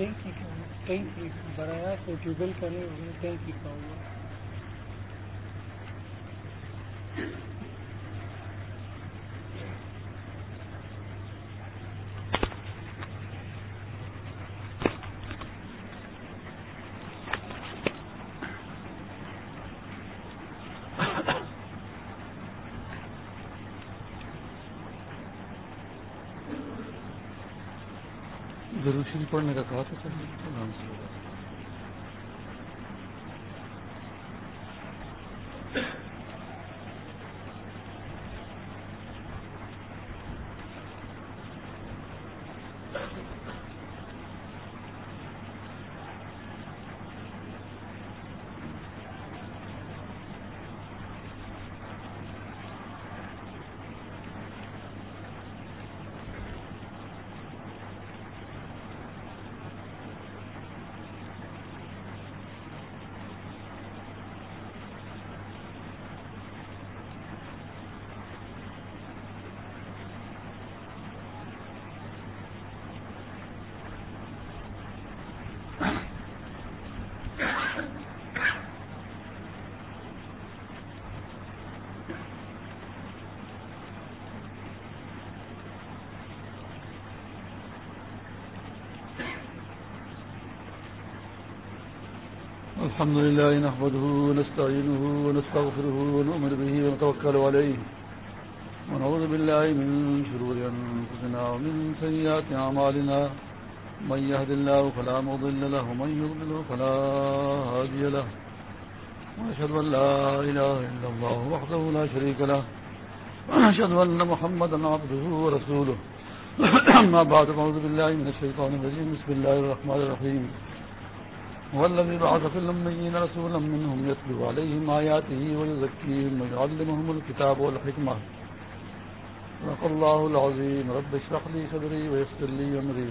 ٹینکی کا ٹینکی برایا تو tube well کا نہیں ٹینکی کا ہوا پڑھنے کا کہا تھا آرام سے الحمد لله نحمده ونستعينه ونستغفره ونؤمن به ونتوكل عليه ونعوذ بالله من شرور أنفسنا ومن سيئات عمالنا من يهد الله فلا مضل له ومن يضلل فلا هادي له ونشهد أن لا إله إلا الله وحده لا شريك له ونشهد أن محمد عبده ورسوله ما بعد أعوذ بالله من الشيطان الرجيم. بسم الله الرحمن الرحيم. والذي بعث في الأميين رسولا منهم يتلو عليهم آياته ويزكيهم ويعلمهم الكتاب والحكمة. وقال الله العظيم. رب اشرح لي صدري ويسر لي أمري.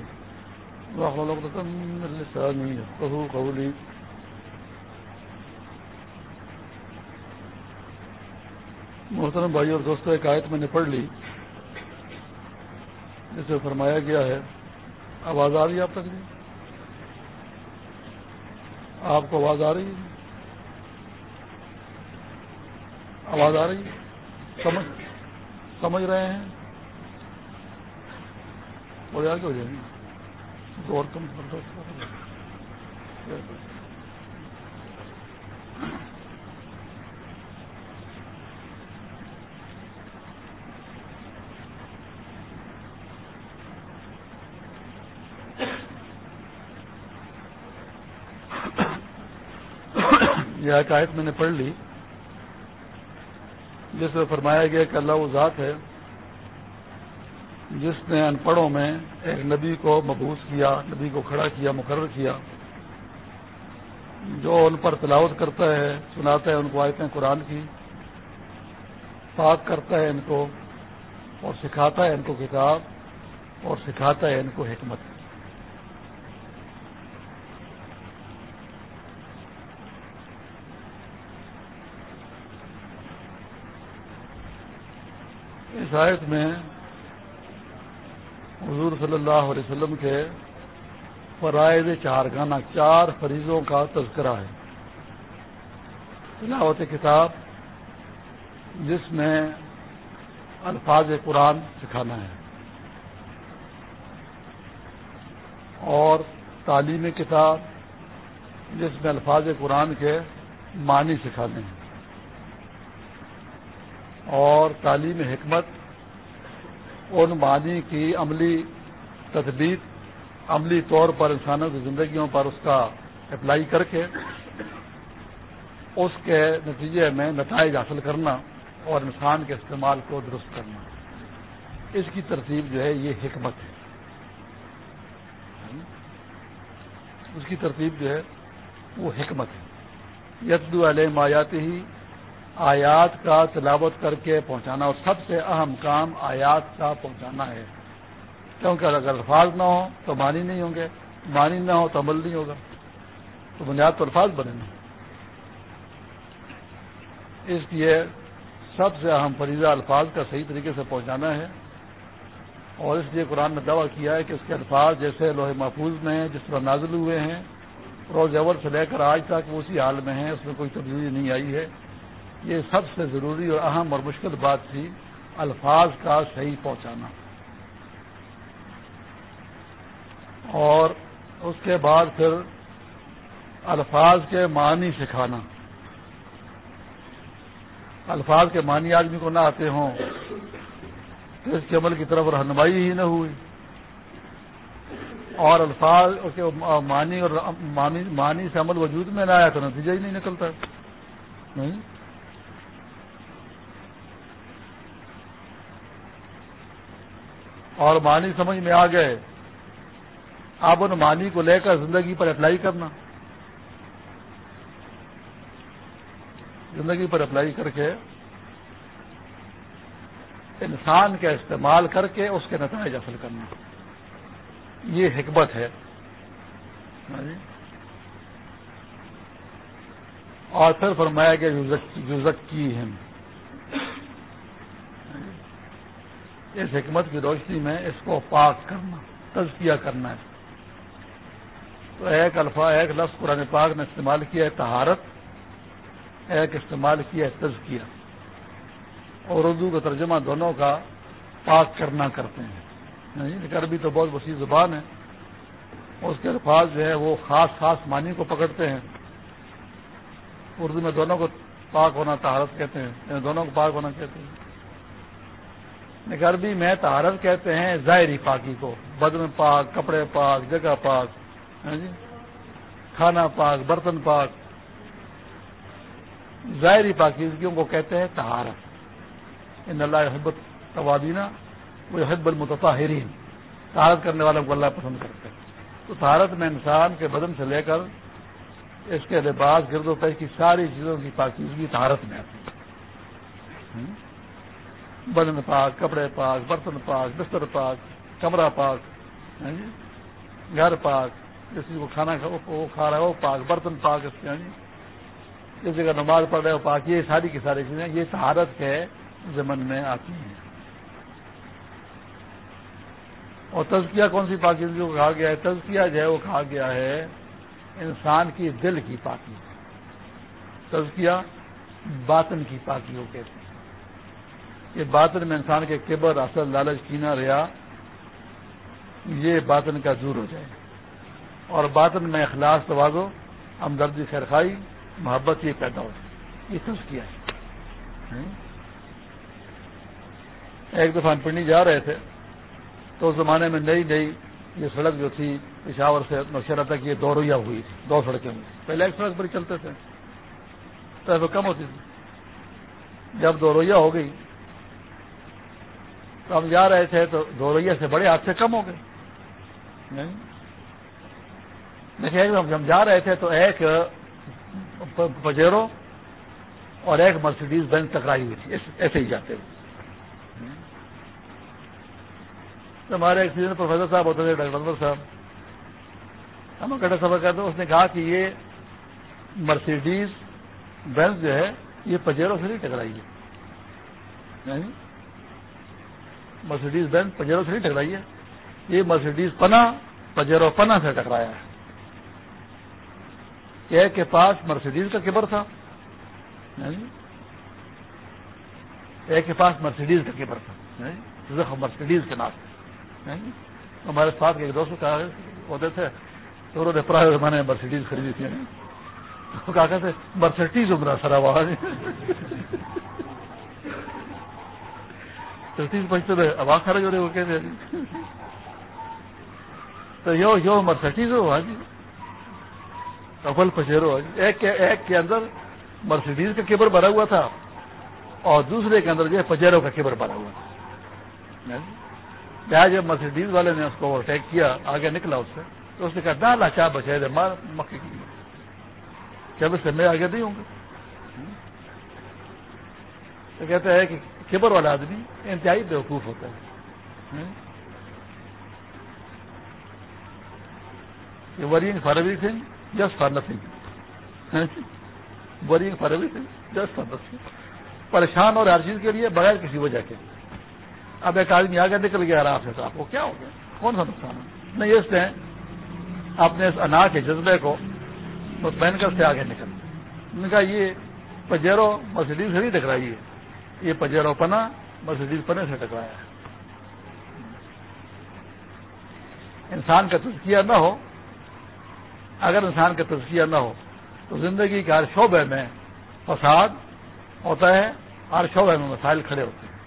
واحلل عقدة من لساني يفقهوا قولي. محترم بھائی اور دوستوں ایک آیت میں نے پڑھ لی، جسے فرمایا گیا ہے، آواز آ رہی ہے آپ تک؟ نہیں آپ کو آواز آ رہی ہے؟ آواز آ رہی ہے؟ سمجھ سمجھ رہے ہیں؟ اور آگے ہو جائیں گے اور کم کر دو یہ عقائد میں نے پڑھ لی، جس میں فرمایا گیا کہ اللہ وہ ذات ہے جس نے ان پڑھوں میں ایک نبی کو مبوس کیا، نبی کو کھڑا کیا، مقرر کیا، جو ان پر تلاوت کرتا ہے، سناتا ہے، ان کو آیتیں قرآن کی، پاک کرتا ہے ان کو اور سکھاتا ہے ان کو کتاب اور سکھاتا ہے ان کو حکمت۔ اس آیت میں حضور صلی اللہ علیہ وسلم کے فرائض چار گانا چار فریضوں کا تذکرہ ہے۔ تلاوت کتاب جس میں الفاظ قرآن سکھانا ہے۔ اور تعلیم کتاب جس میں الفاظ قرآن کے معنی سکھانے ہیں۔ اور تعلیم حکمت ان معنی کی عملی تدبیر عملی طور پر انسانوں کی زندگیوں پر اس کا اپلائی کر کے اس کے نتیجے میں نتائج حاصل کرنا اور انسان کے استعمال کو درست کرنا۔ اس کی ترتیب جو ہے یہ حکمت ہے۔ اس کی ترتیب جو ہے وہ حکمت ہے۔ یتدو علیہ مایاتی ہی آیات کا تلاوت کر کے پہنچانا، اور سب سے اہم کام آیات کا پہنچانا ہے۔ کیونکہ اگر الفاظ نہ ہو تو معنی نہیں ہوں گے، معنی نہ ہو تو عمل نہیں ہوگا۔ تو بنیاد تو الفاظ بنے۔ گے اس لیے سب سے اہم فریضہ الفاظ کا صحیح طریقے سے پہنچانا ہے۔ اور اس لیے قرآن نے دعویٰ کیا ہے کہ اس کے الفاظ جیسے لوہے محفوظ میں ہیں، جس طرح نازل ہوئے ہیں روز اول سے لے کر آج تک وہ اسی حال میں ہیں، اس میں کوئی تبدیلی نہیں آئی ہے۔ یہ سب سے ضروری اور اہم اور مشکل بات تھی الفاظ کا صحیح پہنچانا۔ اور اس کے بعد پھر الفاظ کے معنی سکھانا۔ الفاظ کے معنی آدمی کو نہ آتے ہوں تو اس کے عمل کی طرف رہنمائی ہی نہ ہوئی۔ اور الفاظ کے معنی اور معنی سے عمل وجود میں نہ آیا تو نتیجہ ہی نہیں نکلتا۔ نہیں؟ اور معنی سمجھ میں آ گئے، اب ان معنی کو لے کر زندگی پر اپلائی کرنا۔ زندگی پر اپلائی کر کے انسان کا استعمال کر کے اس کے نتائج حاصل کرنا۔ یہ حکمت ہے۔ ہاں جی۔ اور پھر فرمایا گیا، یوزک کی ہم اس حکمت کی روشنی میں اس کو پاک کرنا، تزکیہ کرنا ہے۔ تو ایک الفا ایک لفظ قرآن پاک نے استعمال کیا ہے تہارت ایک استعمال کیا ہے تزکیہ۔ اور اردو کا ترجمہ دونوں کا پاک کرنا کرتے ہیں۔ یعنی عربی تو بہت وسیع زبان ہے۔ اس کے الفاظ جو ہے وہ خاص خاص معنی کو پکڑتے ہیں۔ اردو میں دونوں کو پاک ہونا تہارت کہتے ہیں یعنی دونوں کو پاک ہونا کہتے ہیں۔ عربی میں تہارت کہتے ہیں ظاہری پاکی کو، بدن پاک، کپڑے پاک، جگہ پاک ہاں جی؟ کھانا پاک، برتن پاک۔ ظاہری پاکیزگیوں کو کہتے ہیں تہارت ان اللہ حبت توادینہ وہ حد المتطاہرین طہارت کرنے والوں کو اللہ پسند کرتے ہیں۔ تو طہارت میں انسان کے بدن سے لے کر اس کے لباس، گرد و پیش کی ساری چیزوں کی پاکیزگی طہارت میں آتی ہے۔ ہاں؟ بدن پاک، کپڑے پاک، برتن پاک، بستر پاک، کمرہ پاک ہاں جی؟ گھر پاک، جس کو کھانا وہ کھا رہا ہے، وہ پاک، برتن پاک اس کے ہاں جی؟ جس جگہ نماز پڑھ رہے ہو پاک۔ یہ ساری کی ساری چیزیں، یہ طہارت کے زمن میں آتی ہیں۔ اور تزکیہ کون سی پاکیزگی کو کہا گیا ہے؟ تزکیہ جو ہے، وہ کہا گیا ہے، انسان کی دل کی پاکی تزکیہ باطن کی پاکی ہو کہتے ہیں۔ یہ باطن میں انسان کے کبر، اصل، لالچ کینا ریا، یہ باطن کا دور ہو جائے۔ اور باطن میں اخلاص توازو ہمدردی، خیرخائی، محبت یہ پیدا ہو یہ تزکیہ ہے۔ ایک دفعہ ہم پنڈی جا رہے تھے، تو اس زمانے میں نئی نئی یہ سڑک جو تھی، پشاور سے نوشہرہ تک یہ دو ہوئی تھی دو سڑکیں ہوئی پہلے ایک سڑک پر چلتے تھے ٹریفک کم ہوتی تھی۔ جب دو ہو گئی تو ہم جا رہے تھے تو دو رویہ سے بڑے حادثے کم ہو گئے۔ دیکھیے، ہم جا رہے تھے تو ایک پجیرو اور ایک مرسیڈیز بینک ٹکرائی ہوئی تھی ایسے ہی جاتے ہوئے۔ ہمارے ایک سیزن پروفیسر صاحب ہوتے تھے، ڈاکٹر انور صاحب۔ ہم کٹر صاحب کہتے اس نے کہا کہ یہ مرسیڈیز بینس جو ہے، یہ پجیروں سے نہیں ٹکرائی ہے مرسیڈیز بینس پجیروں سے نہیں ٹکرائی ہے۔ یہ مرسیڈیز پنا پجیرو پنا سے ٹکرایا ہے۔ ایک کے پاس مرسیڈیز کا کبر تھا۔ ایک کے پاس مرسیڈیز کا کبر تھا۔ یعنی, یعنی مرسیڈیز کے نام سے یعنی ہمارے ساتھ ایک دوست ہوتے تھے، تو انہوں نے پرانے زمانے میں مرسیڈیز خریدی تھی۔ یعنی کہا کہتے مرسیڈیز عمرہ سر آواز پہنچتے تھے آواز خرچ ہو رہے وہ کہتے تو یو یو مرسیڈیز ہو ہاں جی۔ ابل پچیرو ہاں جی۔ ایک ایک کے اندر مرسیڈیز کا کیبر بھرا ہوا تھا، اور دوسرے کے اندر جو ہے پچیرو کا کیبر بھرا ہوا تھا۔ ہاں جی۔ جب مرسیڈیز والے نے اس کو اٹیک کیا، آگے نکلا اس سے، تو اس نے کہا نہ لاچا بچے دے مار، مکے کی۔ جب اس سے میں آگے نہیں ہوں گا۔ جی۔ تو کہتے ہیں کہ کبر والا آدمی انتہائی بیوقوف ہوتا ہے۔ Worrying for everything just for nothing worrying for everything just for nothing پریشان اور ہر چیز کے لیے بغیر کسی وجہ کے۔ اب ایک آدمی آگے نکل گیا رات سے آپ کو کیا ہو گیا؟ کون سا نقصان ہے؟ نہیں، اس نے اپنے اس انا کے جذبے کو پہن کر سے آگے نکل کہا یہ پجیرو مسجد سے نہیں ٹکرائی ہے یہ پجیرو پنا مسجد پنے سے ٹکرایا ہے۔ انسان کا تزکیہ نہ ہو، اگر انسان کا تزکیہ نہ ہو، تو زندگی کے ہر شعبے میں فساد ہوتا ہے، ہر شعبے میں مسائل کھڑے ہوتے ہیں۔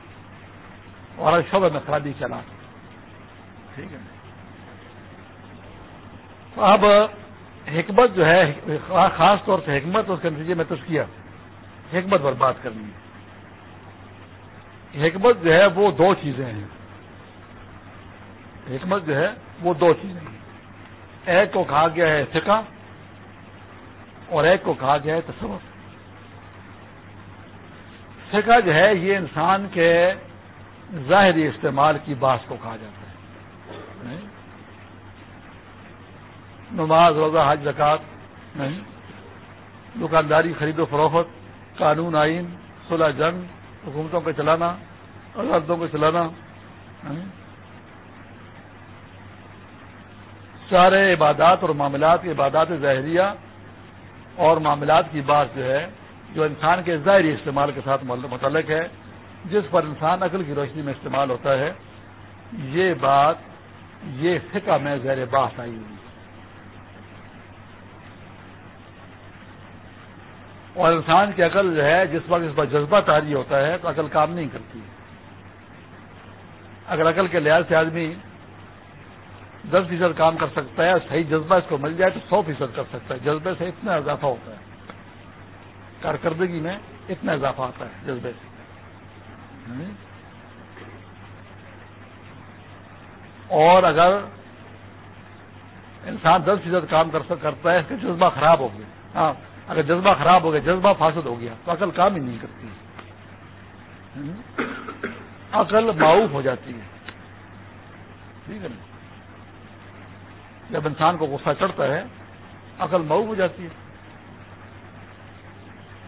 اور ہر شعبے میں خرابی چلا ٹھیک ہے۔ اب حکمت جو ہے، خاص طور سے حکمت، اس کے نتیجے میں تسکیہ حکمت پر بات کرنی ہے۔ حکمت جو ہے وہ دو چیزیں ہیں۔ حکمت جو ہے وہ دو چیزیں ہیں۔ ایک کو کہا گیا ہے فکا اور ایک کو کہا گیا ہے تصور فکا جو ہے یہ انسان کے ظاہری استعمال کی بات کو کہا جاتا ہے۔ نماز، روزہ، حج زکات نہیں؟ دکانداری، خرید و فروخت، قانون آئین، صلح جنگ حکومتوں کو چلانا، عدالتوں کو چلانا۔ سارے عبادات اور معاملات عبادات ظاہریہ اور معاملات کی بات جو ہے، جو انسان کے ظاہری استعمال کے ساتھ متعلق ہے، جس پر انسان عقل کی روشنی میں استعمال ہوتا ہے، یہ بات، یہ فقہ میں زیر بات آئی ہوئی۔ اور انسان کی عقل جو ہے، جس وقت اس پر جذبہ تاری ہوتا ہے، تو عقل کام نہیں کرتی۔ اگر عقل کے لحاظ سے آدمی دس فیصد کام کر سکتا ہے، صحیح جذبہ اس کو مل جائے، تو سو فیصد کر سکتا ہے۔ جذبے سے اتنا اضافہ ہوتا ہے۔ کارکردگی میں اتنا اضافہ آتا ہے جذبے سے۔ اور اگر انسان دس فیصد کام کرتا ہے، اس کا جذبہ خراب ہو گیا۔ ہاں۔ اگر جذبہ خراب ہو گیا، جذبہ فاسد ہو گیا، تو عقل کام ہی نہیں کرتی۔ عقل معاوف ہو جاتی ہے۔ ٹھیک ہے نا؟ جب انسان کو غصہ چڑھتا ہے، عقل معاوف ہو جاتی ہے۔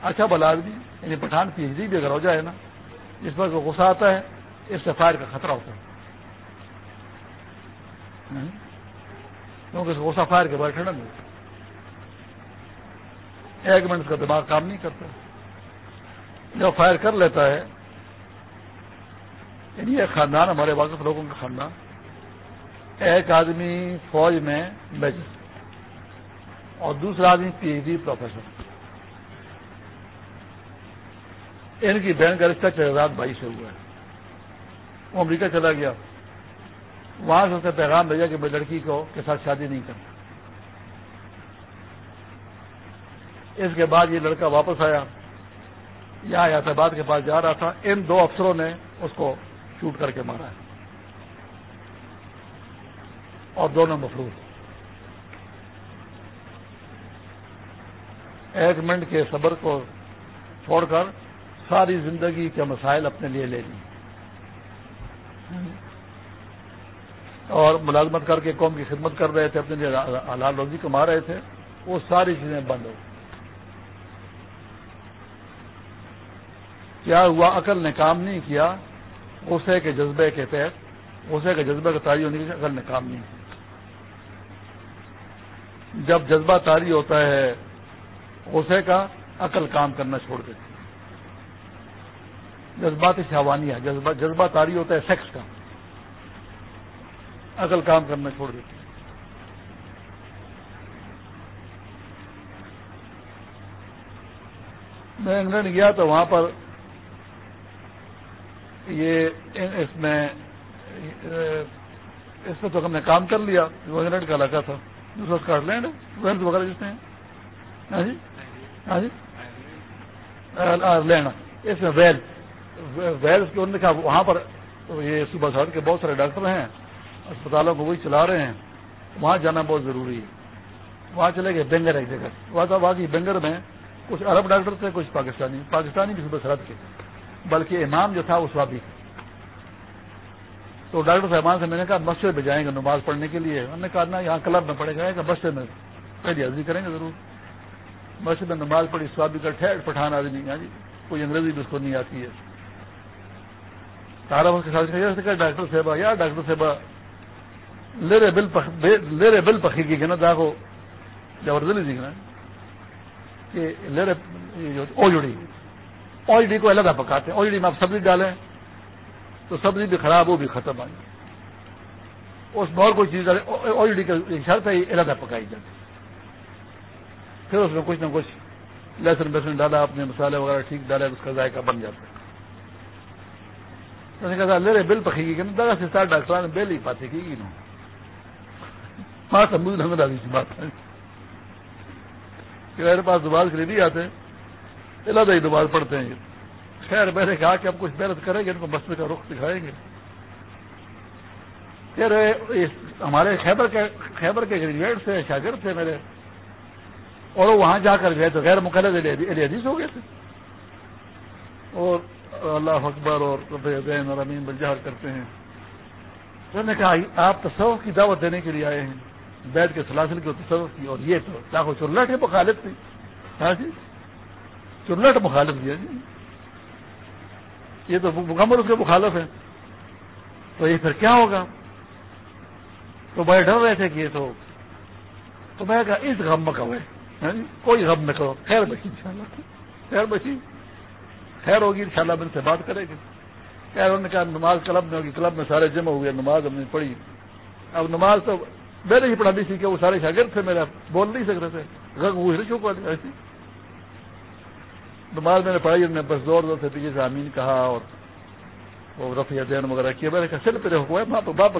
اچھا بلا آدمی یعنی پٹھان پی ایچ ڈی بھی اگر ہو جائے نا، جس پر غصہ آتا ہے، اس سے فائر کا خطرہ ہوتا ہے۔ کیونکہ اس غصہ فائر کے بعد ٹھنڈا نہیں ایک منٹ کا دماغ کام نہیں کرتا۔ جب فائر کر لیتا ہے یعنی ایک خاندان، ہمارے واقف لوگوں کا خاندان، ایک آدمی فوج میں میجر اور دوسرا آدمی پی ایچ ڈی پروفیسر۔ ان کی بہن کا رشتہ چہرات بھائی سے ہوا ہے۔ وہ امریکہ چلا گیا۔ وہاں سے اس نے پیغام بھیجا کہ میں لڑکی کو کے ساتھ شادی نہیں کرتا۔ اس کے بعد یہ لڑکا واپس آیا یہاں آباد کے پاس جا رہا تھا ان دو افسروں نے اس کو شوٹ کر کے مارا ہے اور دونوں مفروض ایک منٹ کے صبر کو چھوڑ کر ساری زندگی کے مسائل اپنے لیے لے لی اور ملازمت کر کے قوم کی خدمت کر رہے تھے اپنے لیے حلال روزی کما رہے تھے وہ ساری چیزیں بند ہو گئی کیا ہوا؟ عقل نے کام نہیں کیا۔ غصے کے جذبے کے تحت، غصے کے جذبے کا تاری ہونے کی عقل نے کام نہیں کیا۔ جب جذبہ تاری ہوتا ہے، غصے کا عقل کام کرنا چھوڑ دیتی جذبات شہوانی ہے، جذبہ جذبہ تاری ہوتا ہے سیکس کا۔ عقل کام کرنا چھوڑ دیتی میں انگلینڈ گیا تو وہاں پر یہ اس میں اس میں تو ہم نے کام کر لیا وہ انگلینڈ کا علاقہ تھا۔ دوسرا اسکاٹ ویلز وغیرہ جس میں ہاں جی؟ ہاں جی؟ لینڈ اس میں ویل ویلز کے انہوں نے کہا وہاں پر یہ صبح سڑک کے بہت سارے ڈاکٹر ہیں، اسپتالوں کو وہی چلا رہے ہیں۔ وہاں جانا بہت ضروری ہے۔ وہاں چلے گئے بنگر ایک جگہ۔ وہاں تھا وہاں کی بنگر میں کچھ عرب ڈاکٹر تھے، کچھ پاکستانی پاکستانی بھی صبح سرحد کے۔ بلکہ امام جو تھا اس وابی تو ڈاکٹر صاحبان سے میں نے کہا، مسجد میں جائیں گے نماز پڑھنے کے لیے۔ انہوں نے کہا نا یہاں کلب میں پڑھے گا۔ مسجد میں پہلی حاضری کریں گے ضرور۔ مسجد میں نماز پڑھی، سوابی کا ٹھہر، پٹھان آدمی ہاں جی کوئی انگریزی بھی اس کو نہیں آتی ہے۔ تارا اس کے ساتھ ڈاکٹر صاحبہ، یا ڈاکٹر صاحبہ لے بل لے رہے بل پکی کی نا داغو زبردستی سیکھنا جی کہ لے رہے اوجڑی اوجڑی کو الگ پکاتے ہیں اوجڑی میں آپ سبزی ڈالیں۔ تو سبزی بھی خراب ہو بھی ختم آئی۔ اس میں اور کوئی چیز ڈالے کا شرط ہے الگ پکائی جاتی۔ پھر اس میں کچھ نہ کچھ لہسن، بہسن ڈالا، اپنے مسالے وغیرہ ٹھیک ڈالے، اس کا ذائقہ بن جاتا ہے۔ کہا، لے رہے بل پکی گی۔ دگا سے سارے ڈاکٹر نے بل ہی پاتے کی گی نا۔ ماں مجھے نظر بات ہے۔ کہ میرے پاس دوبار کے لیے نہیں آتے۔ اللہ ہی دوبار پڑھتے ہیں۔ خیر، میں نے کہا کہ ہم کچھ محنت کریں گے، ان کو مسئلے کا رخ دکھائیں گے۔ ہمارے خیبر کے خیبر کے گریجویٹ تھے شاگرد تھے میرے، اور وہ وہاں جا کر گئے تو غیر مقلد حدیث ہو گئے تھے۔ اور اللہ اکبر اور دین اور امین بلجہر کرتے ہیں۔ انہوں نے کہا، آپ تصوف کی دعوت دینے کے لیے آئے ہیں۔ بیٹھ کے سلاسل کی تصوف کی، اور یہ تو چاہو چرلٹ ہے مخالف تھی ہاں جی؟ چرلٹ مخالف دیا جی؟ یہ تو مکمل اس کے مخالف ہے تو یہ پھر کیا ہوگا؟ تو بڑے ڈر رہے تھے کہ یہ تو تو میں کہا، اس غم میں کبھی ہاں جی؟ کوئی غم نہ کرو۔ خیر بچی ان شاء اللہ خیر بچی خیر ہوگی ان شاء اللہ ان سے بات کرے گی۔ خیر، انہوں نے کہا، نماز کلب میں ہوگی۔ کلب میں سارے جمع ہوئے، نماز ہم نے پڑھی۔ اب نماز تو میں نے ہی پڑھانی سیکھی وہ سارے شاگرد تھے میرا بول نہیں سک رہے تھے۔ غگ وہ ہر چوک ایسی۔ نماز میں نے پڑھائی، انہوں نے بس زور زور سے پیچھے سے امین کہا اور وہ رفیع دین وغیرہ کیا۔ میں نے کہا، سل پہ حکم ہے، باپ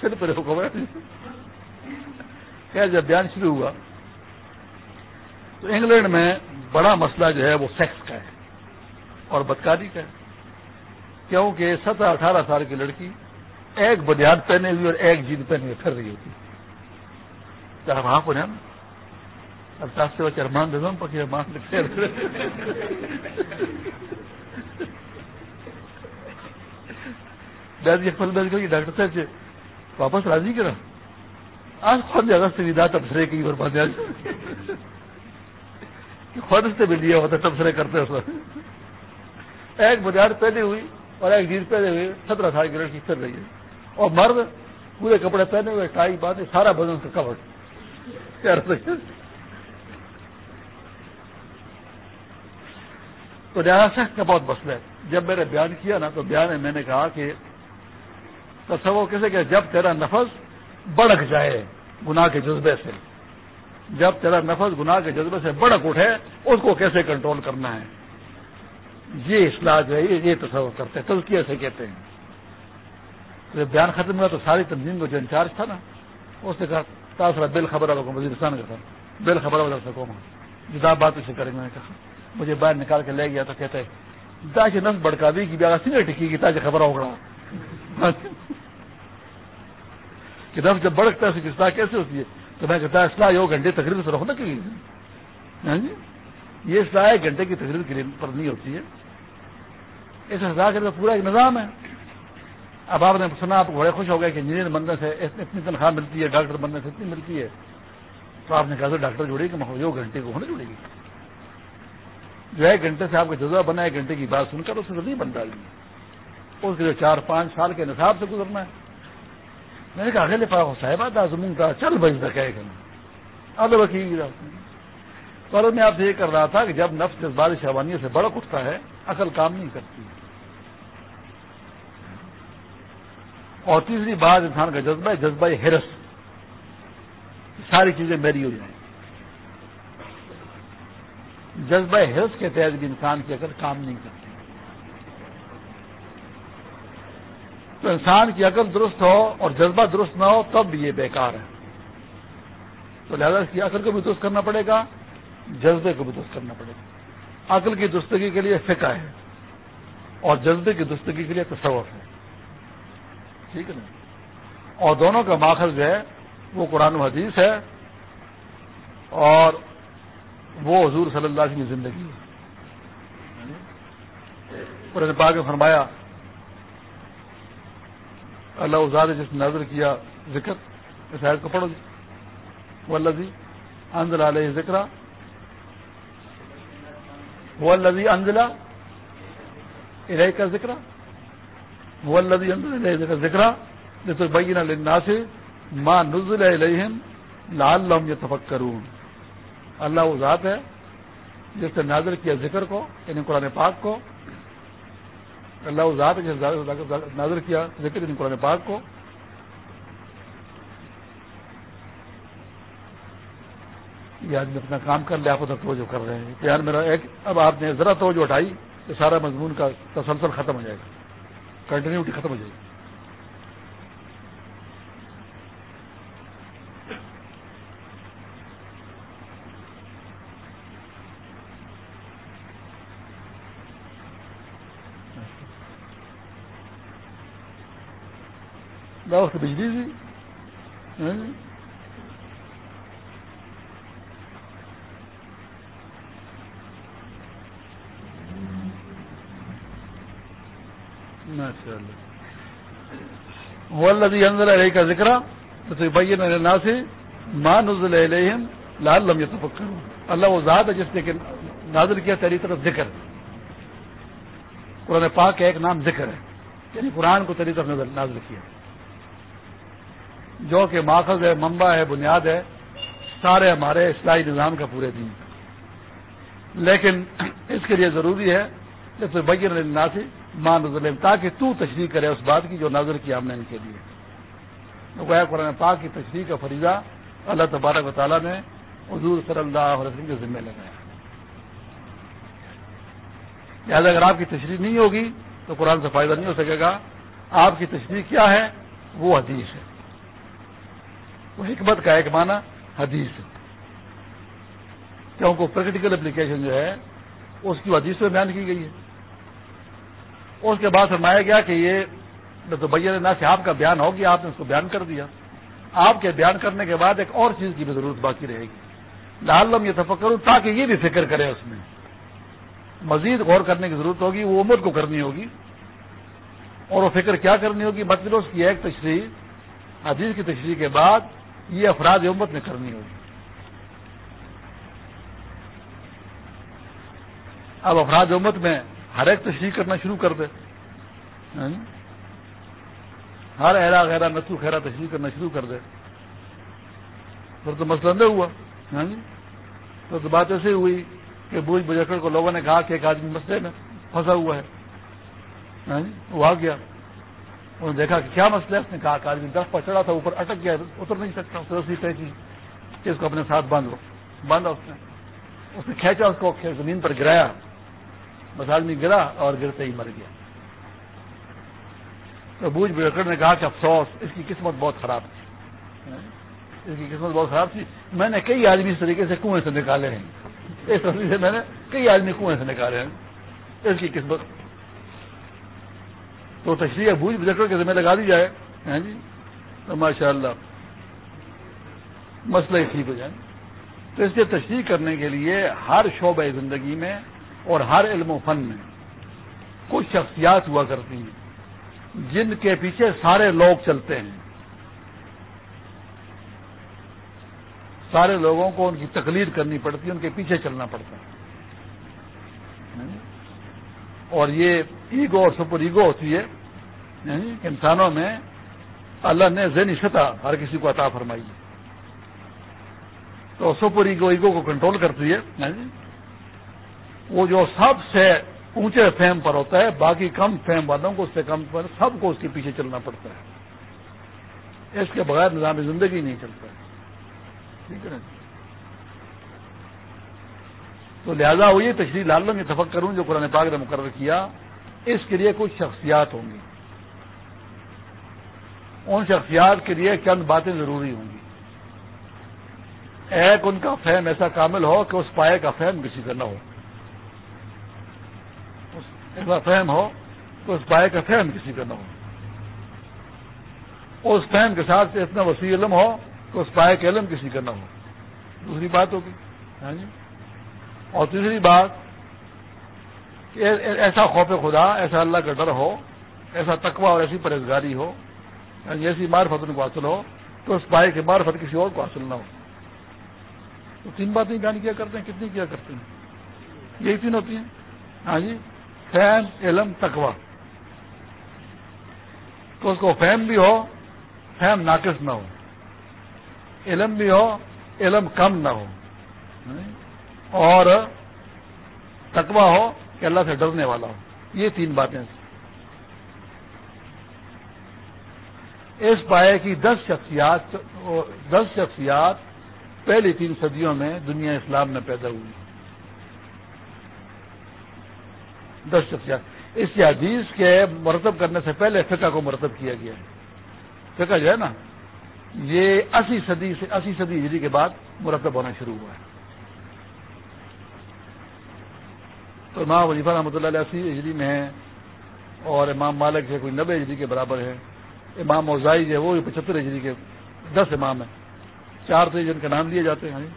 سل پہ حکم ہے۔ خیر، جب بیان شروع ہوا تو انگلینڈ میں بڑا مسئلہ جو ہے وہ سیکس کا ہے اور بدکاری کا ہے۔ کیونکہ سترہ، اٹھارہ سال کی لڑکی ایک بنیاد پہنے ہوئی اور ایک جیت پہنے ہوئے پھر رہی ہوتی۔ کیا وہاں پر نا اب سات سے بچے ارمان دے پکی ارمان پل بیٹھ گئی ڈاکٹر صاحب سے واپس راضی کرا آج خود جگہ سے بھی دات ابسرے کی برباد خود سے بھی لیا ہوتا تبصرے کرتے اس وقت ایک بنیاد پہنی ہوئی اور ایک جیت پہنے ہوئے سترہ سال کی لڑکی چل رہی ہے اور مرد پورے کپڑے پہنے ہوئے ٹائی باندھے سارا بدن سے کور تو ریاست کا بہت مسئلہ ہے۔ جب میں نے بیان کیا نا، تو بیان میں میں نے کہا کہ تصور کیسے کہ جب تیرا نفس بڑک جائے گناہ کے جذبے سے، جب تیرا نفس گناہ کے جذبے سے بڑک اٹھے، اس کو کیسے کنٹرول کرنا ہے؟ یہ اصلاح جو ہے، یہ تصور کرتے ہیں تزکیے سے کہتے ہیں۔ جب بیان ختم ہوا تو ساری تنظیم کو جو انچارج تھا نا، اس نے کہا تاثر بل خبر وزیرستان کا تھا۔ بل خبر والا سکوں جدا بات اسے کریں میں نے کہا۔ مجھے باہر نکال کے لے گیا تو کہتے داش نس بڑکا دی کہ بیاہ سنگر ٹکی کی تاکہ خبر ہوگا کہ نف جب بڑکتا ہے، اس کی کیسے ہوتی ہے؟ تو میں کہتا اصلاح یہ گھنٹے تقریر سے رکھو نا کہ یہ اصلاح ایک گھنٹے کی تقریر کے لیے پر نہیں ہوتی ہے۔ اس حساب کا پورا ایک نظام ہے۔ اب آپ نے سنا، آپ بڑے خوش ہو گئے کہ انجینئر بننے سے اتنی تنخواہ ملتی ہے، ڈاکٹر بننے سے اتنی ملتی ہے۔ تو آپ نے کہا ڈاکٹر جوڑے گی جو گھنٹے کو ہونے جڑے گی۔ جو ایک گھنٹے سے آپ کا جذبہ بنا ایک گھنٹے کی بات سن کر، اس سے نہیں بن ڈالنی اس کے لیے چار پانچ سال کے نصاب سے گزرنا ہے۔ میں نے کہا، اگلے پاس صاحبہ تھا زمین کا چل بھائی کہے گا اب وکیل پر میں آپ سے یہ کر رہا تھا کہ جب نفس جذبات شہبانیوں سے بڑک اٹھتا ہے اصل کام نہیں کرتی۔ اور تیسری بات، انسان کا جذبہ ہے، جذبہ ہرس۔ ساری چیزیں میری ہو جائیں۔ جذبہ ہرس کے تحت بھی انسان کی عقل کام نہیں کرتی۔ تو انسان کی عقل درست ہو اور جذبہ درست نہ ہو تب بھی یہ بیکار ہے۔ تو لہذا اس کی عقل کو بھی درست کرنا پڑے گا، جذبے کو بھی درست کرنا پڑے گا۔ عقل کی درستگی کے لیے فقہ ہے اور جذبے کی درستگی کے لیے تصور ہے۔ ٹھیک ہے نا؟ اور دونوں کا ماخذ جو ہے وہ قرآن و حدیث ہے اور وہ حضور صلی اللہ علیہ وسلم کی زندگی ہے۔ قرآن پاک نے فرمایا، اللہ ازاد جس نے نظر کیا ذکر، اس آیت کو پڑھو گی وہ اللہ جی۔ اندر علیہ ذکر وہ اللہ جی اندلا ارے کا ذکر وہ اللہ ذکر جیسے بین النا سے ماں نزل علیہم لال لم یہ تفک کروں اللہ وہ ذات ہے جس نے نازر کیا ذکر کو یعنی قرآن پاک کو۔ اللہ وہ ذات ہے جس نے نازر کیا ذکر یعنی قرآن پاک کو۔ یہ آدمی اپنا کام کر لیا آپ ادھر توجہ کر رہے ہیں۔ یار میرا ایک اب آپ نے ذرا توجہ اٹھائی تو سارا مضمون کا تسلسل ختم ہو جائے گا۔ کنٹینیوٹی ختم ہو جائے گی۔ وقت بجلی تھی۔ وہ اللہ علیہ کا ذکر تو بین سے ماں نزل علیہم لال لم اللہ وہ ذات ہے جس نے کہ نازل کیا تیری طرف ذکر۔ قرآن پاک کا ایک نام ذکر ہے۔ یعنی قرآن کو تیری طرف نازل کیا۔ جو کہ ماخذ ہے، منبع ہے، بنیاد ہے، سارے ہمارے اصلاحی نظام کا پورے دن لیکن اس کے لیے ضروری ہے جیسے بغیر ناسی ماں نظر تاکہ تو تشریح کرے اس بات کی جو نظر کی ہم نے ان کے لیے۔ گویا قرآن پاک کی تشریح کا فریضہ۔ اللہ تبارک و تعالیٰ نے حضور صلی اللہ علیہ وسلم کے ذمہ لگایا۔ لہٰذا اگر آپ کی تشریح نہیں ہوگی تو قرآن سے فائدہ نہیں ہو سکے گا۔ آپ کی تشریح کیا ہے؟ وہ حدیث ہے۔ وہ حکمت کا ایک معنی حدیث ہے۔ کیونکہ پریکٹیکل اپلیکیشن جو ہے، اس کی حدیث میں بیان کی گئی ہے۔ اس کے بعد فرمایا گیا کہ یہ تو بھیا نہ سے آپ کا بیان ہو گیا، آپ نے اس کو بیان کر دیا۔ آپ کے بیان کرنے کے بعد ایک اور چیز کی بھی ضرورت باقی رہے گی۔ لال یہ سفر کروں تاکہ یہ بھی فکر کرے اس میں۔ مزید غور کرنے کی ضرورت ہوگی، وہ عمر کو کرنی ہوگی۔ اور وہ فکر کیا کرنی ہوگی؟ مطلب اس کی ایک تشریح، حدیث کی تشریح کے بعد یہ افراد امت میں کرنی ہوگی اب افراد امت میں ہر ایک تشریح کرنا شروع کر دے۔ ہاں؟ ہر ایرا غیرا نسو خیرا تشریح کرنا شروع کر دے۔ پھر تو مسئلہ اندر ہوا۔ ہاں؟ جی؟ تو بات ایسے ہوئی کہ بوجھ بجکڑ کو لوگوں نے کہا کہ ایک آدمی مسئلے میں پھنسا ہوا ہے۔ ہاں؟ وہ آ گیا۔ انہوں نے دیکھا کہ کیا مسئلہ ہے؟ اس نے کہا کہ آدمی دس پر چڑھا تھا، اوپر اٹک گیا، اتر نہیں سکتا پھر اسی طے کی کہ اس کو اپنے ساتھ باندھو۔ باندھا اس نے۔ اس نے کھینچا، اس کو زمین پر گرایا۔ بس آدمی گرا اور گرتے ہی مر گیا۔ تو بوجھ بکڑ نے کہا کہ افسوس، اس کی قسمت بہت خراب تھی۔ اس کی قسمت بہت خراب تھی۔ میں نے کئی آدمی اس طریقے سے کنویں سے نکالے ہیں۔ اس طریقے سے میں نے کئی آدمی کنویں سے نکالے ہیں۔ اس کی قسمت تو تشریح بوجھ بجکڑ کے ذمہ لگا دی جائے۔ ہاں جی؟ تو ماشاء اللہ مسئلہ ہی ٹھیک ہو جائے۔ تو اس لیے تشریح کرنے کے لیے ہر شعبہ زندگی میں اور ہر علم و فن میں کچھ شخصیات ہوا کرتی ہیں، جن کے پیچھے سارے لوگ چلتے ہیں۔ سارے لوگوں کو ان کی تقلید کرنی پڑتی ہے، ان کے پیچھے چلنا پڑتا ہے۔ اور یہ ایگو اور سپر ایگو ہوتی ہے یعنی انسانوں میں اللہ نے ذہنی سطح ہر کسی کو عطا فرمائی ہے۔ تو سپر ایگو ایگو کو کنٹرول کرتی ہے یعنی وہ جو سب سے اونچے فیم پر ہوتا ہے، باقی کم فیم والوں کو اس سے کم پر، سب کو اس کے پیچھے چلنا پڑتا ہے۔ اس کے بغیر نظام زندگی نہیں چلتا۔ ہے ٹھیک ہے نا جی؟ تو لہذا وہ یہ تشریح لال میں تفق کروں جو قرآن پاک نے مقرر کیا، اس کے لیے کچھ شخصیات ہوں گی۔ ان شخصیات کے لیے چند باتیں ضروری ہوں گی۔ ایک، ان کا فہم ایسا کامل ہو کہ اس پائے کا فہم کسی کا نہ ہو۔ ایسا فہم ہو تو اس پائے کا فہم کسی کا نہ ہو۔ اس فہم کے ساتھ اتنا وسیع علم ہو تو اس پائے کا علم کسی کا نہ ہو۔ دوسری بات ہوگی۔ ہاں جی؟ اور تیسری بات ایسا خوف خدا، ایسا اللہ کا ڈر ہو، ایسا تقوی اور ایسی پرہزگاری ہو یعنی ایسی مارفت ان کو حاصل ہو تو اس پائے کے مارفت کسی اور کو حاصل نہ ہو۔ تو تین باتیں بیان کیا کرتے ہیں، کتنی کیا کرتے ہیں؟ یہی تین ہوتی ہیں۔ ہاں جی فین علم تقوا تو اس کو فہم بھی ہو، فہم ناقص نہ ہو۔ علم بھی ہو، علم کم نہ ہو۔ اور تقوی ہو کہ اللہ سے ڈرنے والا ہو۔ یہ تین باتیں اس پائے کی دس شخصیات دس شخصیات پہلی تین صدیوں میں دنیا اسلام میں پیدا ہوئی۔ دس شخصیات۔ اس حدیث کے مرتب کرنے سے پہلے فقہ کو مرتب کیا گیا۔ فقہ جو ہے نا، یہ اسی صدی سے، اسی صدی ہجری کے بعد مرتب ہونا شروع ہوا ہے۔ تو امام وظیفہ رحمۃ اللہ علیہ اسی ہجری میں ہے اور امام مالک جو کوئی نبے ہجری کے برابر ہے۔ امام اوزائی جو ہے، وہ پچہتر ہجری کے دس امام ہیں۔ چار تو جن کے نام لیے جاتے ہیں۔ ہاں جی۔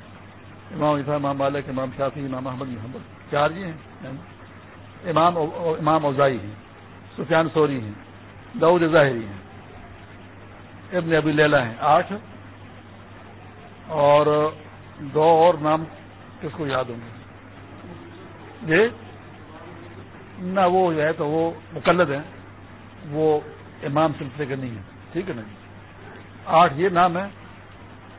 امام وظیفہ امام مالک، امام شافی امام محمد محمد۔ چار ہاں جی ہیں۔ امام امام اوزائی ہیں۔ سفیان سوری ہیں۔ دعود ظاہری ہیں۔ ابن ابی لیلا ہیں۔ آٹھ۔ اور دو اور نام کس کو یاد ہوں گے؟ جی نہ وہ جو ہے تو وہ مقلد ہیں، وہ امام سلسلے کے نہیں ہیں۔ ٹھیک ہے نا؟ جی آٹھ، یہ نام ہے۔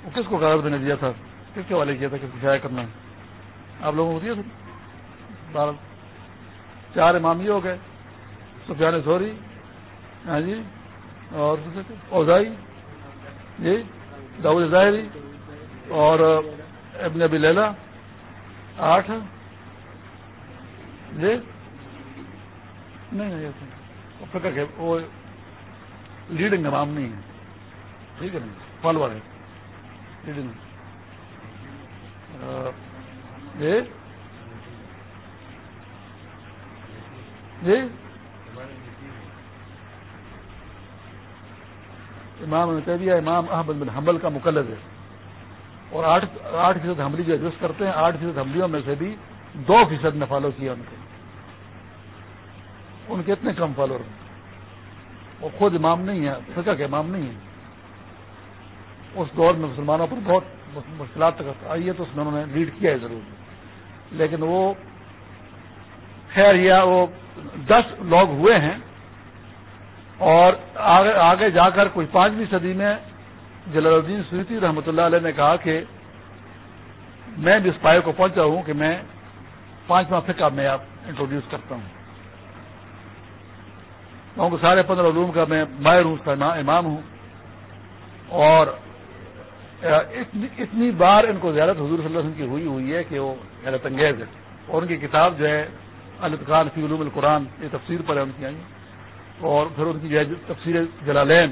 وہ کس کو کاغذ نے دیا تھا؟ کس کے والے کیا تھا؟ کس کو شائع کرنا ہے؟ آپ لوگوں کو دیا تھا؟ چار امام یہ ہو گئے۔ سفیان سوری ہاں جی اور اوزائی جی داؤد ظاہری اور ابن ابی لیلا آٹھ۔ جی۔ نہیں فکر کے وہ لیڈنگ امام نہیں ہے۔ ٹھیک ہے نہیں فالوور ہے لیڈنگ جی؟ جی؟ امام طیبیہ امام احمد بن حمل کا مقلد ہے۔ اور آٹھ آٹھ فیصد حملی جو ایڈجسٹ کرتے ہیں، آٹھ فیصد حملیوں میں سے بھی دو فیصد نے فالو کیا ان کے۔ ان کے اتنے کم فالوور ہیں۔ وہ خود امام نہیں ہے فقہ کے امام نہیں ہے اس دور میں مسلمانوں پر بہت مشکلات تک آئی ہے، تو اس میں انہوں نے لیڈ کیا ہے ضرور۔ لیکن وہ خیر یا وہ دس لوگ ہوئے ہیں اور آگے جا کر کوئی پانچویں صدی میں جلال الدین سیتی رحمۃ اللہ علیہ نے کہا کہ میں بھی اس پائے کو پہنچا ہوں کہ میں پانچواں فقہ میں آپ انٹروڈیوس کرتا ہوں۔ کیونکہ سارے پندرہ علوم کا میں ماہر ہوں، اس کا امام ہوں۔ اور اتنی بار ان کو زیارت حضور صلی اللہ علیہ وسلم کی ہوئی ہوئی ہے کہ وہ حیرت انگیز ہے۔ اور ان کی کتاب جو ہے الطقان فی علوم القرآن، یہ تفسیر پر ہے ان کی آئی اور پھر ان کی جو ہے، تفسیر جلالین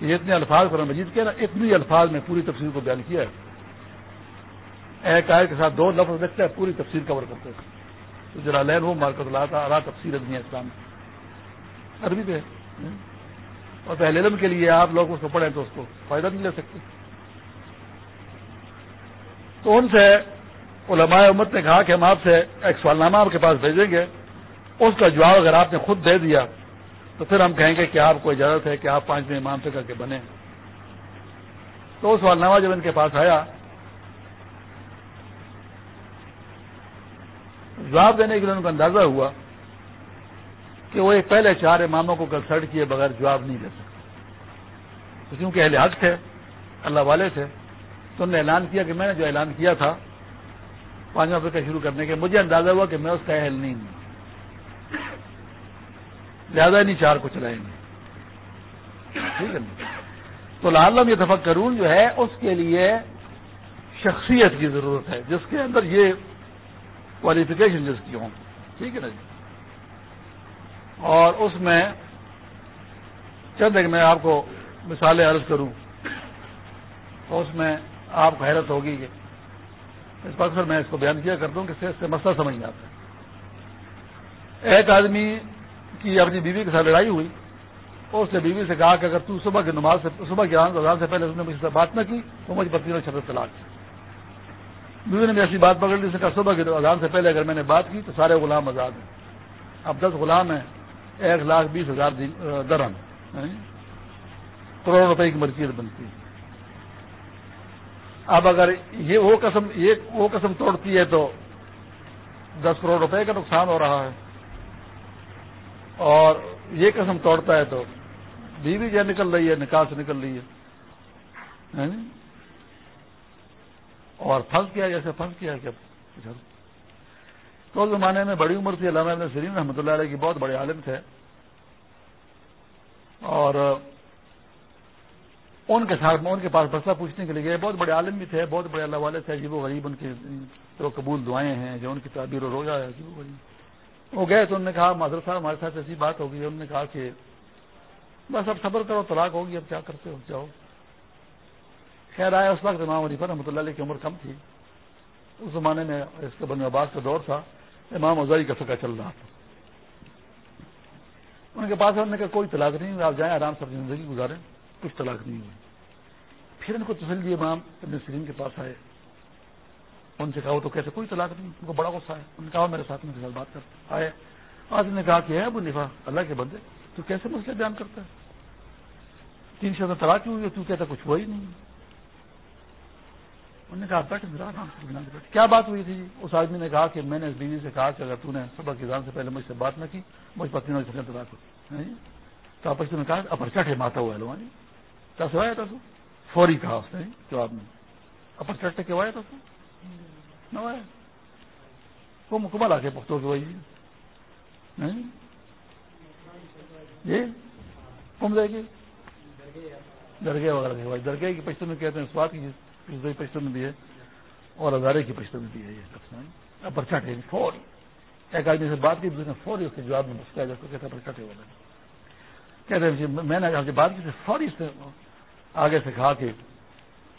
یہ اتنے الفاظ قرآن مجید کے نا، اتنی الفاظ میں پوری تفسیر کو بیان کیا ہے۔ ایک آئے کے ساتھ دو لفظ دیکھتا ہے پوری تفسیر کور کرتے ہیں۔ تو جلالین وہ مارکت اللہ تھا اللہ تفسیر ادنی اسلام عربی پہ اور پہلے علم کے لیے آپ لوگ اس کو پڑھیں تو اس کو فائدہ نہیں لے سکتے۔ تو ان سے علماء امت نے کہا کہ ہم آپ سے ایک سوالنامہ آپ کے پاس بھیجیں گے۔ اس کا جواب اگر آپ نے خود دے دیا تو پھر ہم کہیں گے کہ آپ کو اجازت ہے کہ آپ پانچویں امام سے کر کے بنے۔ تو سوالنامہ جب ان کے پاس آیا، جواب دینے کے لیے ان کو اندازہ ہوا کہ وہ ایک پہلے چار اماموں کو کنسلٹ کیے بغیر جواب نہیں دے سکتے۔ کیونکہ اہل حق تھے، اللہ والے تھے، تو انہوں نے اعلان کیا کہ میں نے جو اعلان کیا تھا پانچواں فقہ شروع کرنے کے، مجھے اندازہ ہوا کہ میں اس کا اہل نہیں ہوں۔ زیادہ نہیں چار کو چلائیں گے۔ ٹھیک ہے؟ نا تو لالم یہ دفق کرون جو ہے، اس کے لیے شخصیت کی ضرورت ہے، جس کے اندر یہ کوالیفیکیشن جس کی ہوں۔ ٹھیک ہے نا جی؟ اور اس میں چند ایک میں آپ کو مثالیں عرض کروں تو اس میں آپ کو حیرت ہوگی کہ اس پر اکثر میں اس کو بیان کیا کرتا ہوں کہ اس سے مسئلہ سمجھ میں آتا ہے۔ ایک آدمی کی اپنی بیوی کے ساتھ لڑائی ہوئی اور اس نے بیوی سے کہا کہ اگر تو صبح کی نماز سے، صبح کی اذان سے پہلے اس نے مجھ سے بات نہ کی تو مجھے پتی نے شرط طلاق بیوی نے بھی ایسی بات پکڑ لی سے کہا صبح کی اذان سے پہلے اگر میں نے بات کی تو سارے غلام آزاد ہیں۔ اب دس غلام ہیں۔ ایک لاکھ بیس ہزار درم کروڑ روپے کی مرکیز بنتی ہے۔ اب اگر یہ وہ قسم یہ وہ قسم توڑتی ہے تو دس کروڑ روپے کا نقصان ہو رہا ہے۔ اور یہ قسم توڑتا ہے تو بیوی جو نکل رہی ہے، نکاح سے نکل رہی ہے۔ اور پھنس کیا جیسے پھنس کیا کیا تو زمانے میں بڑی عمر تھی علامہ ابن سرین رحمۃ اللہ علیہ کی، بہت بڑے عالم تھے۔ اور ان کے ساتھ میں ان کے پاس بسا پوچھنے کے لیے گئے۔ بہت بڑے عالم بھی تھے، بہت بڑے اللہ والے تھے، عجیب و غریب، ان کی جو قبول دعائیں ہیں، جو ان کی تعبیر و روزہ ہے، عجیب و غریب۔ وہ گئے تو انہوں نے کہا مادر صاحب ہمارے ساتھ ایسی بات ہوگی انہوں نے کہا کہ بس اب صبر کرو، طلاق ہوگی، اب کیا کرتے ہو؟ جاؤ۔ خیر آیا اس وقت امام علی رحمۃ اللہ علیہ کی عمر کم تھی۔ اس زمانے میں اس کے بن عباس کا دور تھا۔ امام ازائی کا فکر چل رہا تھا۔ ان کے پاس نے کہا، کوئی طلاق نہیں آپ جائیں، آرام سے اپنی زندگی گزاریں، کچھ طلاق نہیں ہوئی۔ پھر ان کو تسلی امام ابن سرین کے پاس آئے۔ ان سے کہا، وہ تو کہتے کوئی طلاق نہیں، ان کو بڑا غصہ ہے انہوں نے کہا، میرے ساتھ میں بات کر آئے۔ آج نے کہا کہ ہے ابو نفا، اللہ کے بندے، تو کیسے مسئلے بیان کرتا ہے؟ تین شدہ طلاق ہوئی ہے تو کہتا کچھ ہوا ہی نہیں۔ انہوں نے کہا بیٹھے میرا بیٹھے کیا بات ہوئی تھی جی؟ اس آدمی نے کہا کہ میں نے اس بیوی سے کہا کہ اگر تو نے صبح کی جان سے پہلے مجھ سے بات نہ کی، مجھ پتنی نے سکے طلاق ہو تو آپ نے کہا اپر ہے ماتا ہوا ہے لوگ جی۔ کیا سوایا تھا تو؟ فوری کہا اس نے جواب میں۔ اپر چٹے کے وایا تھا تو؟ نہ آیا وہ مکمل آ کے پختوں ہاں کے وہی جی؟ کم جائے گی درگے وغیرہ۔ درگے کی پشتوں میں کہتے ہیں سواد کی پشتوں میں بھی ہے اور ہزارے کی پشتوں میں بھی ہے یہ اپر چٹے فوری۔ ایک آدمی سے بات کی، دوسرے فوری اس کے جواب میں مسکرایا جاتا کہتے اپر چٹے والے کہتے ہیں میں نے آپ سے بات کی فوری سے آگے سے کہا کہ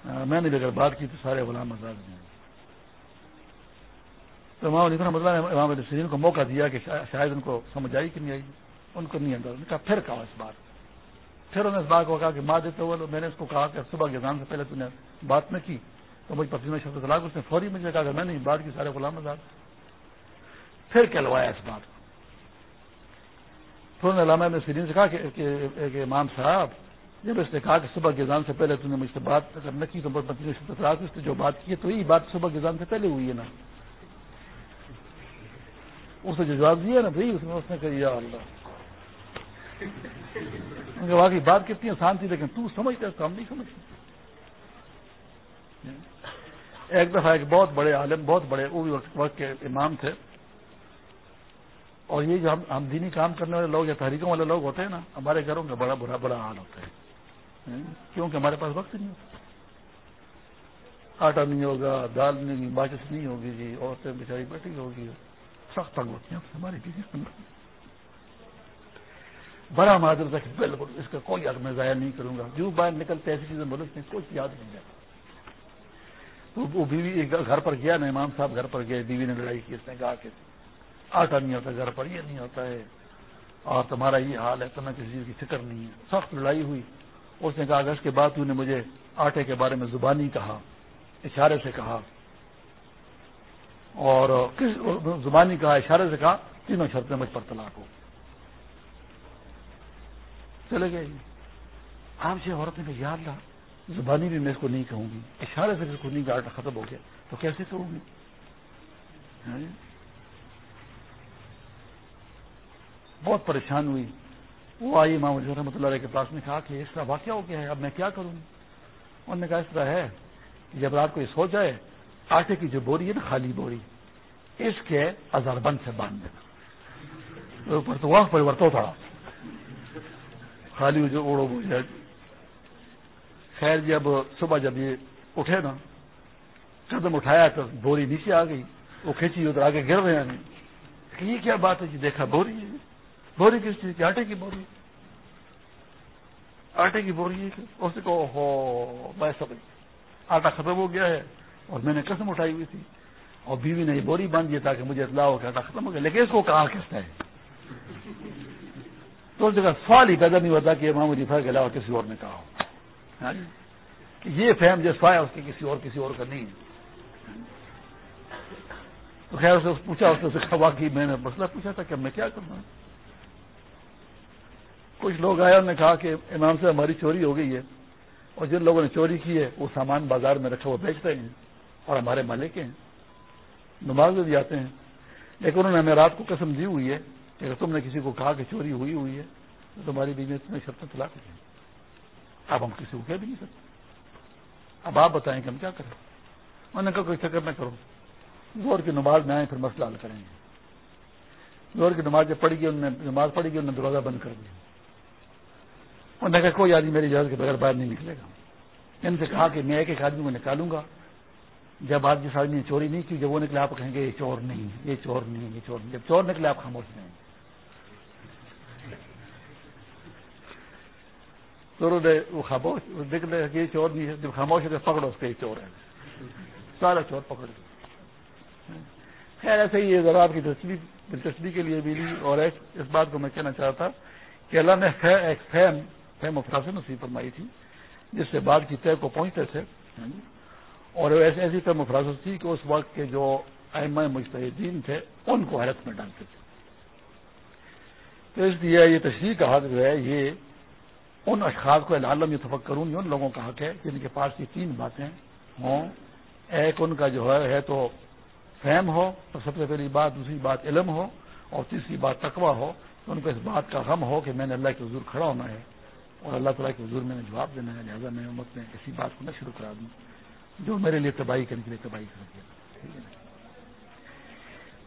میں نے بھی اگر بات کی تو سارے غلام آزاد ہیں۔ تو امام علی مطلب نے امام علیہ کو موقع دیا کہ شاید ان کو سمجھ آئی کہ نہیں آئی، ان کو نہیں انداز کہا، پھر کہا اس بات پھر انہوں نے اس بات کو کہا کہ ماں دیتے ہوئے میں نے اس کو کہا کہ صبح کے نام سے پہلے تم نے بات نہ کی تو مجھے پسینہ شبد طلاق اس نے فوری مجھے کہا کہ میں نے بات کی سارے غلام آزاد۔ پھر کہلوایا اس بات کو۔ پھر انہوں نے علامہ نے سرین سے کہا کہ امام صاحب، جب اس نے کہا کہ صبح کے سے پہلے تم نے مجھ سے بات اگر نہ کی تو پتنی نے جو بات کی ہے تو یہی بات صبح کے سے پہلے ہوئی ہے نا۔ اس نے جو جواب دیا نا بھائی، اس میں اس نے کہا، یا اللہ۔ واقعی بات کتنی آسان تھی، لیکن تو سمجھتا تو ہم نہیں سمجھتے۔ ایک دفعہ ایک بہت بڑے عالم، بہت بڑے وہ بھی وقت کے امام تھے۔ اور یہ جو ہم دینی کام کرنے والے لوگ یا تحریکوں والے لوگ ہوتے ہیں نا، ہمارے گھروں کا بڑا برا بڑا حال ہوتا ہے۔ کیونکہ ہمارے پاس وقت نہیں ہوتا۔ آٹا نہیں ہوگا، دال نہیں بارش نہیں ہوگی جی عورتیں بیچاری بیٹھی ہوگی۔ سخت تنگ ہوتی ہیں۔ ہماری کسی بڑا معذر تھا بالکل اس کا کوئی حق میں ضائع نہیں کروں گا۔ جو باہر نکلتے ایسی چیزیں بولے اس میں کچھ یاد نہیں جاتا تو وہ بیوی گھر پر گیا نا، امام صاحب گھر پر گئے، بیوی نے لڑائی کی اس نے کہا کہ آٹا نہیں ہوتا، گھر پر یہ نہیں ہوتا ہے۔ اور تمہارا یہ حال ہے، تمہیں کسی چیز کی فکر نہیں ہے۔ سخت لڑائی ہوئی۔ اس نے کہا کہ اس کے بعد تو نے مجھے آٹے کے بارے میں زبانی کہا، اشارے سے کہا۔ اور کس زبانی کہا، اشارے سے کہا، تینوں شرطیں مجھ پر طلاق ہو۔ چلے گئے آپ سے عورت نے کہا یاد رہا زبانی بھی میں اس کو نہیں کہوں گی۔ اشارے سے اس کو نہیں آٹا ختم ہو گیا۔ تو کیسے کہوں گی؟ ہاں جی؟ بہت پریشان ہوئی۔ وہ آئی امام علی رحمۃ اللہ علیہ کے پاس، نے کہا کہ اس طرح واقعہ ہو گیا ہے، اب میں کیا کروں؟ انہوں نے کہا، اس طرح ہے کہ جب رات کو یہ سو جائے، آٹے کی جو بوری ہے نا، خالی بوری، اس کے ہزار بند سے باندھ دینا۔ اوپر تو وقت پریورتن تھا۔ خالی جو اوڑو ہو جائے خیر جی، جب صبح جب یہ اٹھے نا، قدم اٹھایا تو بوری نیچے آ گئی۔ وہ کھینچی، ادھر آگے گر رہے ہیں۔ کہ یہ کیا بات ہے جی؟ دیکھا بوری ہے۔ بوری کس چیز کی؟ آٹے کی بوری۔ آٹے کی بوری ہے اس کو ہو میں سمجھ آٹا ختم ہو گیا ہے اور میں نے قسم اٹھائی ہوئی تھی۔ اور بیوی نے یہ بوری باندھ دیا تاکہ مجھے اطلاع ہو کہ آٹا ختم ہو گیا۔ لیکن اس کو کہا کس ہے تو اس جگہ سوال ہی پیدا نہیں ہوتا کہ امام جیفا کے علاوہ کسی اور نے کہا ہو۔ ہاں جی؟ کہ یہ فہم جو سوائے اس کی کسی اور کسی اور کا نہیں۔ تو خیر اسے پوچھا، اس نے کہا، واقعی میں نے مسئلہ پوچھا تھا کہ میں کیا کروں؟ کچھ لوگ آئے انہوں نے کہا کہ امام سے ہماری چوری ہو گئی ہے اور جن لوگوں نے چوری کی ہے، وہ سامان بازار میں رکھا وہ بیچتے ہیں اور ہمارے مالک ہیں۔ نماز بھی آتے ہیں۔ لیکن انہوں نے ہمیں رات کو قسم دی ہوئی ہے کہ اگر تم نے کسی کو کہا کہ چوری ہوئی ہوئی ہے، تو تمہاری بیوی میں شرطیں طلاق کی اب ہم کسی کو کہہ بھی نہیں سکتے۔ اب آپ بتائیں کہ ہم کیا کریں۔ انہوں نے کہا کوئی فکر نہ کرو۔ زور کی نماز میں آئے پھر مسئلہ حل کریں گے۔ زور کی نماز جب پڑی گئی، انہوں نے نماز پڑی گئی، انہوں نے دروازہ بند کر دیا۔ انہوں نے کہا کوئی آدمی میری اجازت کے بغیر باہر نہیں نکلے گا۔ ان سے کہا کہ میں ایک ایک آدمی کو نکالوں گا۔ جب آپ جس آدمی نے چوری نہیں کی، جب وہ نکلے، آپ کہیں گے یہ چور نہیں یہ چور نہیں یہ چور نہیں جب چور نکلے، آپ خاموش نہیں تو نے وہ خاموش نکلے یہ چور نہیں ہے، جب خاموش ہے پکڑو اس کے یہ چور ہے۔ سارا چور پکڑ خیر، ایسے ہی یہ ذرا آپ کی دلچسپی کے لیے بھی لی اور ایک، اس بات کو میں کہنا چاہتا کہ اللہ نے ایک فیم فیم افراسے نصیب فرمائی تھی، جس سے بات کی طے کو پہنچتے تھے۔ اور ایسی ایسی فیم افراست تھی کہ اس وقت کے جو ایم مشتحدین تھے، ان کو حیرت میں ڈالتے تھے۔ تو اس لیے یہ تشریح کا حق جو ہے، یہ ان اشخاص کو عالم یہ تفق کروں ان لوگوں کا حق ہے، جن کے پاس یہ تین باتیں ہوں۔ ایک ان کا جو ہے تو فہم ہو، تو سب سے پہلی بات، دوسری بات علم ہو، اور تیسری بات تقوی ہو۔ تو ان کو اس بات کا غم ہو کہ میں نے اللہ کے حضور کھڑا ہونا ہے، اور اللہ تعالیٰ کے حضور میں نے جواب دینا ہے، لہٰذا میں امت میں ایسی بات کو نہ شروع کرا دوں، جو میرے لیے تباہی کرنے کے لیے تباہی کر دیا۔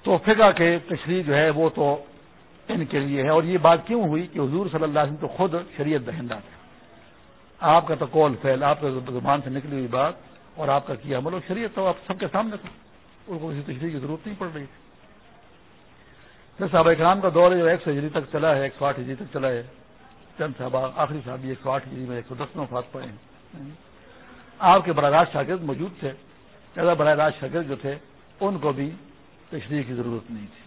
تو فقہ کے تشریح جو ہے، وہ تو ان کے لیے ہے اور یہ بات کیوں ہوئی کہ حضور صلی اللہ علیہ وسلم تو خود شریعت دہندہ تھے؟ آپ کا تو کول فیل آپ کا زبان سے نکلی ہوئی بات اور آپ کا کیا عمل شریعت تو آپ سب کے سامنے تھا۔ ان کو کسی تشریح کی ضرورت نہیں پڑ رہی تھی۔ پھر صحابہ اکرام کا دور جو ایک سو ہجری تک چلا ہے، ایک سو آٹھ ہجری تک چلا ہے۔ چند صاحب آخری صاحب ایک سو آٹھ ہجری میں ایک سو دس میں فات پڑے ہیں۔ آپ کے براہ راست شاگرد موجود تھے۔ زیادہ براہ راست شاگرد جو تھے، ان کو بھی تشریح کی ضرورت نہیں تھی۔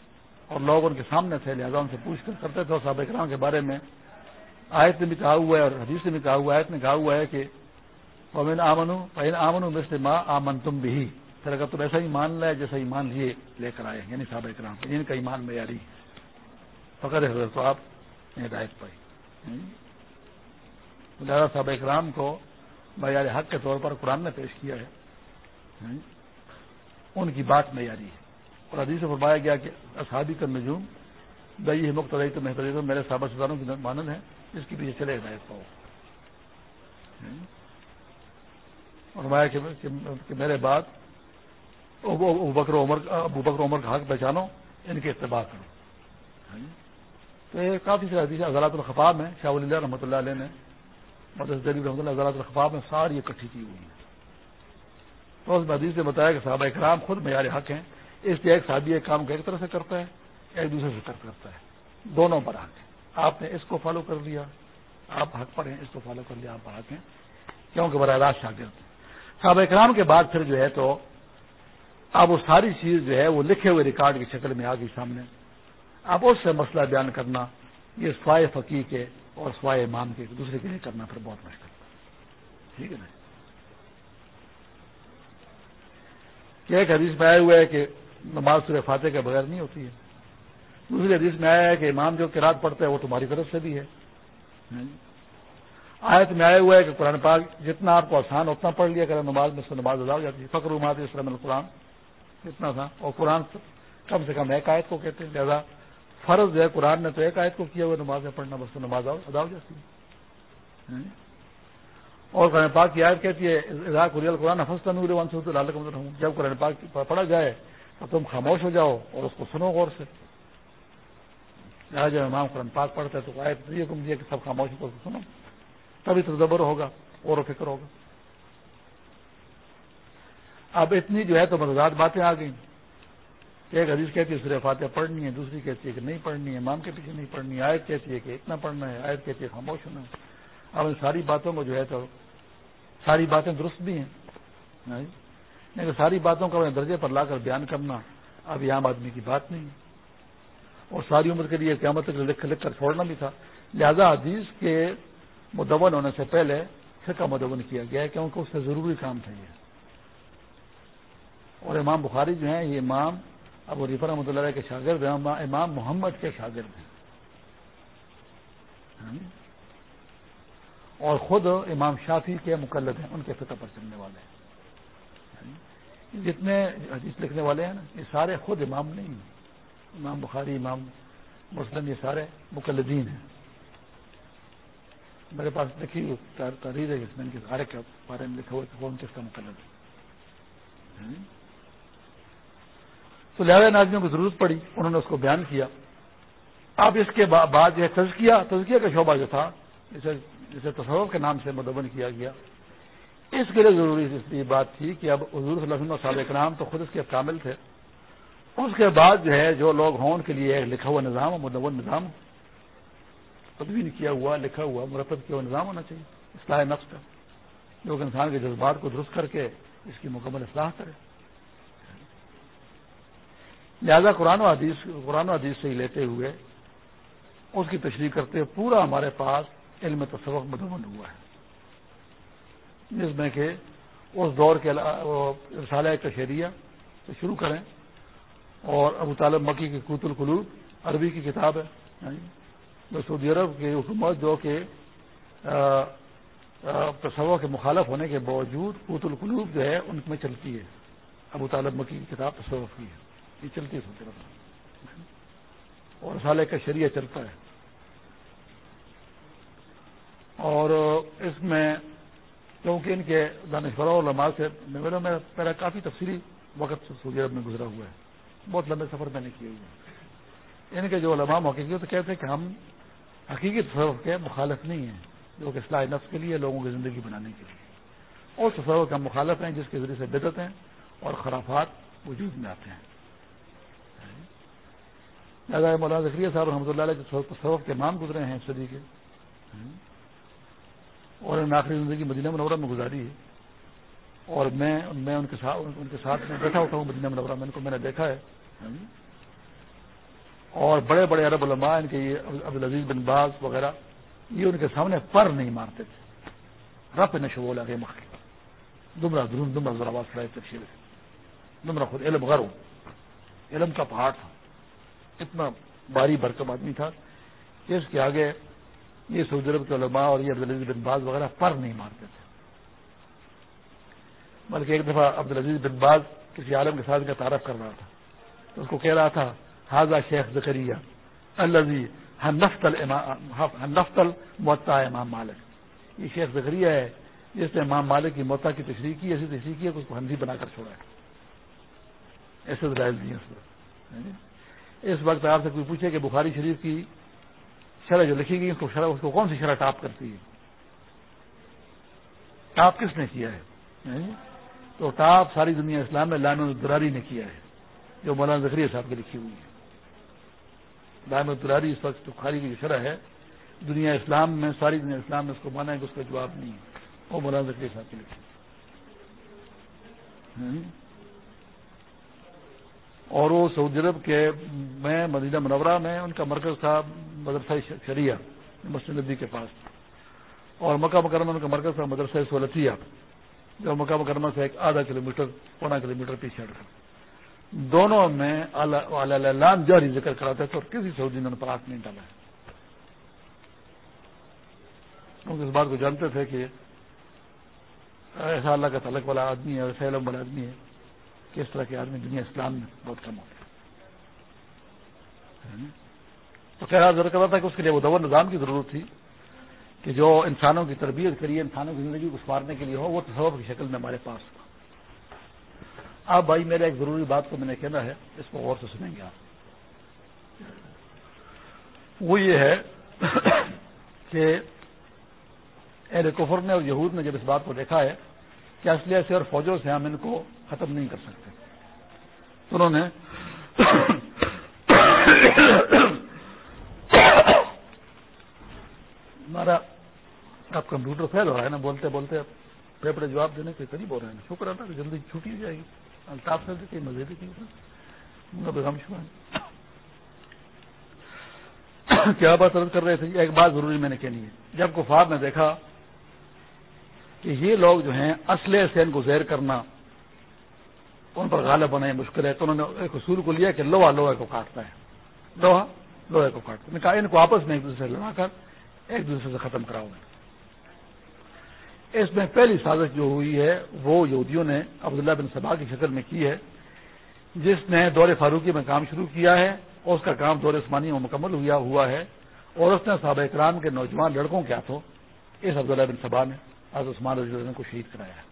اور لوگ ان کے سامنے تھے، لہٰذا ان سے پوچھ کر کرتے تھے اور صحابہ اکرام کے بارے میں آیت نے بھی کہا ہوا ہے اور حدیث نے بھی کہا ہوا ہے، آیت نے کہا ہوا ہے کہ پمن آمن پہن آمن مسل ماں آمن تم بھی پھر اگر تم ایسا ہی مان لے جیسا ایمان لیے لے کر آئے یعنی صحابہ اکرام ان کا ایمان معیاری فقر حضرت، تو آپ نے ہدایت پائی۔ لہٰذا صحابہ اکرام کو معیار حق کے طور پر قرآن نے پیش کیا ہے۔ ان کی بات معیاری ہے۔ اور حدیث سے فرمایا گیا کہ اصحابی کا نجوم دئی ہے مختلف تو میرے صحابہ سزاروں کی مانند ہے جس کے پیچھے چلے ہدایت پاؤ اور فرمایا کہ میرے بعد ابو بکر عمر ابو بکر عمر کا حق پہچانو، ان کے اتباع کرو۔ تو یہ کافی سارے حدیث عضلات الخفاب میں، شاہ اللہ رحمۃ اللہ علیہ نے، مدرس دلی رحمۃ اللہ عضلات الخفاب میں ساری اکٹھی کی ہوئی ہیں۔ تو اس حدیث نے بتایا کہ صحابہ اکرام خود معیار حق ہیں اس لیے ایک صحابی ایک کام ایک طرح سے کرتا ہے، ایک دوسرے سے کرتا ہے۔ دونوں پر حق ہیں آپ نے اس کو فالو کر لیا۔ آپ حق پر ہیں اس کو فالو کر لیا، آپ حق ہیں کیونکہ براہ راست شاگرد۔ صحابہ اکرام کے بعد پھر جو ہے تو اب وہ ساری چیز جو ہے وہ لکھے ہوئے ریکارڈ کی شکل میں آ گئی سامنے۔ اب اس سے مسئلہ بیان کرنا، یہ سوائے فقی کے اور سوائے امام کے دوسرے کے لیے کرنا پھر بہت مشکل۔ ٹھیک ہے نا؟ کہ ایک حدیث میں آئے ہوئے ہے کہ نماز سورہ فاتح کے بغیر نہیں ہوتی ہے۔ دوسری حدیث میں آیا ہے کہ امام جو کراط پڑتا ہے وہ تمہاری طرف سے بھی ہے۔ آیت میں آئے ہوئے ہے کہ قرآن پاک جتنا آپ کو آسان اتنا پڑھ لیا کریں، نماز میں سے نماز ادا ہو جاتی ہے۔ فخر اماد اسلام القرآن، اتنا تھا۔ اور قرآن کم سے کم ایک آیت کو کہتے ہیں۔ لہٰذا فرض جو ہے قرآن نے تو ایک آیت کو کیا ہوا نماز میں پڑھنا، بس نماز ادا ہو جاتی ہے۔ اور قرآن پاک کی آیت کہتی ہے قرآن ہوں جب قرآن پاک پڑھا جائے تو تم خاموش ہو جاؤ اور اس کو سنو غور سے۔ جب امام قرآن پاک پڑھتا ہے تو آیت یہ تم دیا کہ سب خاموش ہو سنو۔ تبھی تو زبر ہوگا اور و فکر ہوگا۔ اب اتنی جو ہے تو مزاد باتیں آ گئیں۔ ایک حدیث کہتی ہے سورہ فاتحہ پڑھنی ہے، دوسری کہتی ہے کہ نہیں پڑھنی ہے، امام کے پیچھے نہیں پڑھنی ہے، آیت کہتی ہے کہ اتنا پڑھنا ہے، آیت کہتی ہے خاموش ہونا ہے۔ اب ان ساری باتوں کو جو ہے تو ساری باتیں درست بھی ہیں۔ لیکن ساری باتوں کو اپنے درجے پر لا کر بیان کرنا اب عام آدمی کی بات نہیں۔ ہے اور ساری عمر کے لیے قیامت لکھ لکھ کر چھوڑنا بھی تھا۔ لہذا حدیث کے مدون ہونے سے پہلے فقہ مدون کیا گیا ہے کیونکہ اس سے ضروری کام تھا یہ۔ اور امام بخاری جو ہیں، یہ امام ابو ریفر رحمۃ اللہ کے شاگرد ہیں امام محمد کے شاگرد ہیں۔ اور خود امام شافی کے مقلد ہیں، ان کے فطر پر چلنے والے ہیں۔ جتنے حدیث لکھنے والے ہیں نا، یہ سارے خود امام نہیں ہیں۔ امام بخاری، امام مسلم، یہ سارے مقلدین ہیں۔ میرے پاس لکھی تحریر ہے اس میں ان کے گھر کے بارے میں لکھا ہوا کہ کون کس کا مقلد ہے؟ تو لہٰذا ان آدمیوں کو ضرورت پڑی، انہوں نے اس کو بیان کیا۔ اب اس کے بعد یہ تزکیہ تزکیہ کا شعبہ جو تھا جسے جسے تصور کے نام سے مدون کیا گیا۔ اس کے لیے ضروری اس لیے بات تھی کہ اب حضور صلی اللہ علیہ وسلم صاحب کرام تو خود اس کے کامل تھے۔ اس کے بعد جو ہے جو لوگ ہوں ان کے لیے لکھا ہوا نظام، مدون نظام، تدوین کیا ہوا، لکھا ہوا، مرتب کیا ہوا، نظام ہونا چاہیے، اصلاح نفس کا۔ جو انسان کے جذبات کو درست کر کے اس کی مکمل اصلاح کرے لہذا قرآن و حدیث، قرآن و حدیث سے ہی لیتے ہوئے اس کی تشریح کرتے ہوئے پورا ہمارے پاس علم تصوق مدمن ہوا ہے۔ جس میں کہ اس دور کے رسالہ کشیریہ سے شروع کریں اور ابو طالب مکی کی کوت القلوب، عربی کی کتاب ہے ہاں جی۔ سعودی عرب کی حکومت جو کہ تصور کے مخالف ہونے کے باوجود کوت القلوب جو ہے ان میں چلتی ہے۔ ابو طالب مکی کی کتاب تصور کی ہے۔ یہ چلتی ہے سعودی عرب۔ اور رسالہ کا شریعہ چلتا ہے۔ اور اس میں کیونکہ ان کے یعنی دانشوروں علماء سے میرا کافی تفصیلی وقت سعودی عرب میں گزرا ہوا ہے۔ بہت لمبے سفر میں نے کیے ہوئے ان کے جو علماء موقع تو کہتے ہیں کہ ہم حقیقی تصور کے مخالف نہیں ہیں، جو کہ اصلاح نفس کے لیے، لوگوں کی زندگی بنانے کے لیے۔ اور تصور کا مخالف ہیں، جس کے ذریعے سے بدت ہیں اور خرافات وجود میں آتے ہیں۔ مولانا ذکریہ صاحب رحمۃ اللہ علیہ تصور کے نام گزرے ہیں صدی کے۔ اور ان آخری زندگی مدینہ منورہ میں گزاری ہے۔ اور میں میں ان کے ساتھ ان کے ساتھ میں بیٹھا ہوتا ہوں مدینہ منورہ میں، ان کو میں نے دیکھا ہے۔ اور بڑے بڑے عرب علماء، ان کے یہ عبدالعزیز بن باز وغیرہ، یہ ان کے سامنے پر نہیں مارتے تھے۔ رپ نشو بولا گئے مخ دمرا درون دمرا ذرا کھڑے تفصیل دمرا خود علم غرو علم کا پہاڑ تھا۔ اتنا باری برکم آدمی تھا۔ کہ اس کے آگے یہ سعودی عرب کے علماء اور یہ عبدالعزیز بن باز وغیرہ پر نہیں مارتے تھے۔ بلکہ ایک دفعہ عبدالعزیز بن باز کسی عالم کے ساتھ کا تعارف کر رہا تھا۔ تو اس کو کہہ رہا تھا حاضہ شیخ زکریہ الزی نفت المتا امام مالک۔ یہ شیخ زکریہ ہے، جس نے امام مالک کی موتا کی تشریح کی، ایسی تشریح کی ہے کہ اس کو ہندی بنا کر چھوڑا ہے۔ ایسے دلائل دیے یعنی اس وقت آپ سے کوئی پوچھے کہ بخاری شریف کی شرح جو لکھی گئی اس کو شرح اس کو کون سی شرح ٹاپ کرتی ہے؟ ٹاپ کس نے کیا ہے؟ ہاں؟ تو ٹاپ ساری دنیا اسلام میں لان الدراری نے کیا ہے، جو مولانا زکری صاحب کی لکھی ہوئی ہے۔ لان الدراری اس وقت بخاری کی شرح ہے۔ دنیا اسلام میں، ساری دنیا اسلام میں اس کو مانا ہے کہ اس کا جواب نہیں ہے۔ وہ مولانا زکری صاحب کی لکھی۔ ہاں؟ اور وہ سعودی عرب کے میں، مدینہ منورہ میں، ان کا مرکز تھا مدرسہ شریعہ، مسجد ندی کے پاس۔ اور مکہ مکرمہ ان کا مرکز تھا مدرسہ سولتیہ، جو مکہ مکرمہ سے ایک آدھا کلو میٹر پونا کلو میٹر پیچھے ہٹ کر دونوں میں لان جاری ذکر کراتے تھے اور کسی سعودی نے پر نہیں ڈالا۔ ہے اس بات کو جانتے تھے کہ ایسا اللہ کا تعلق والا آدمی ہے ایسا علم والا آدمی ہے۔ کہ اس طرح کے آدمی دنیا اسلام میں بہت کم ہوتے ہیں۔ تو خیر ضرور کر رہا تھا کہ اس کے لیے وہ دور نظام کی ضرورت تھی کہ جو انسانوں کی تربیت کریے انسانوں کی زندگی کو سوارنے کے لیے ہو، وہ تصور کی شکل میں ہمارے پاس ہو۔ آپ بھائی، میرے ایک ضروری بات کو میں نے کہنا ہے، اس کو غور سے سنیں گے آپ۔ وہ یہ ہے کہ اہل کفر نے اور یہود نے جب اس بات کو دیکھا ہے کہ اصلیہ سے اور فوجوں سے ہم ان کو ختم نہیں کر سکتے۔ انہوں نے ہمارا اب کمپیوٹر فیل ہو رہا ہے نا، بولتے بولتے پیپر جواب دینے کے قریب ہو رہے ہیں۔ شکر ہے جلدی چھٹی جائے گی الطاف سے کہیں مزید بیگم شکر کیا بات عرض کر رہے تھے؟ ایک بات ضروری میں نے کہنی ہے۔ جب کفار نے دیکھا کہ یہ لوگ جو ہیں اسلحے سے ان کو زیر کرنا ان پر غالب ہونا مشکل ہے تو انہوں نے ایک اصول کو لیا کہ لوہا لوہے کو کاٹتا ہے لوہا لوہے کو کاٹتا ہے کہا ان کو آپس میں ایک دوسرے سے لڑا کر ایک دوسرے سے ختم کراؤ۔ گے اس میں پہلی سازش جو ہوئی ہے، وہ یہودیوں نے عبداللہ بن صبا کی شکل میں کی ہے۔ جس نے دور فاروقی میں کام شروع کیا ہے اور اس کا کام دور عثمانی میں مکمل ہوا ہوا ہے۔ اور اس نے صحابہ اکرام کے نوجوان لڑکوں کے ہاتھوں اس عبداللہ بن صبا نے آج عثمان رضی اللہ کو شہید کرایا۔ ہے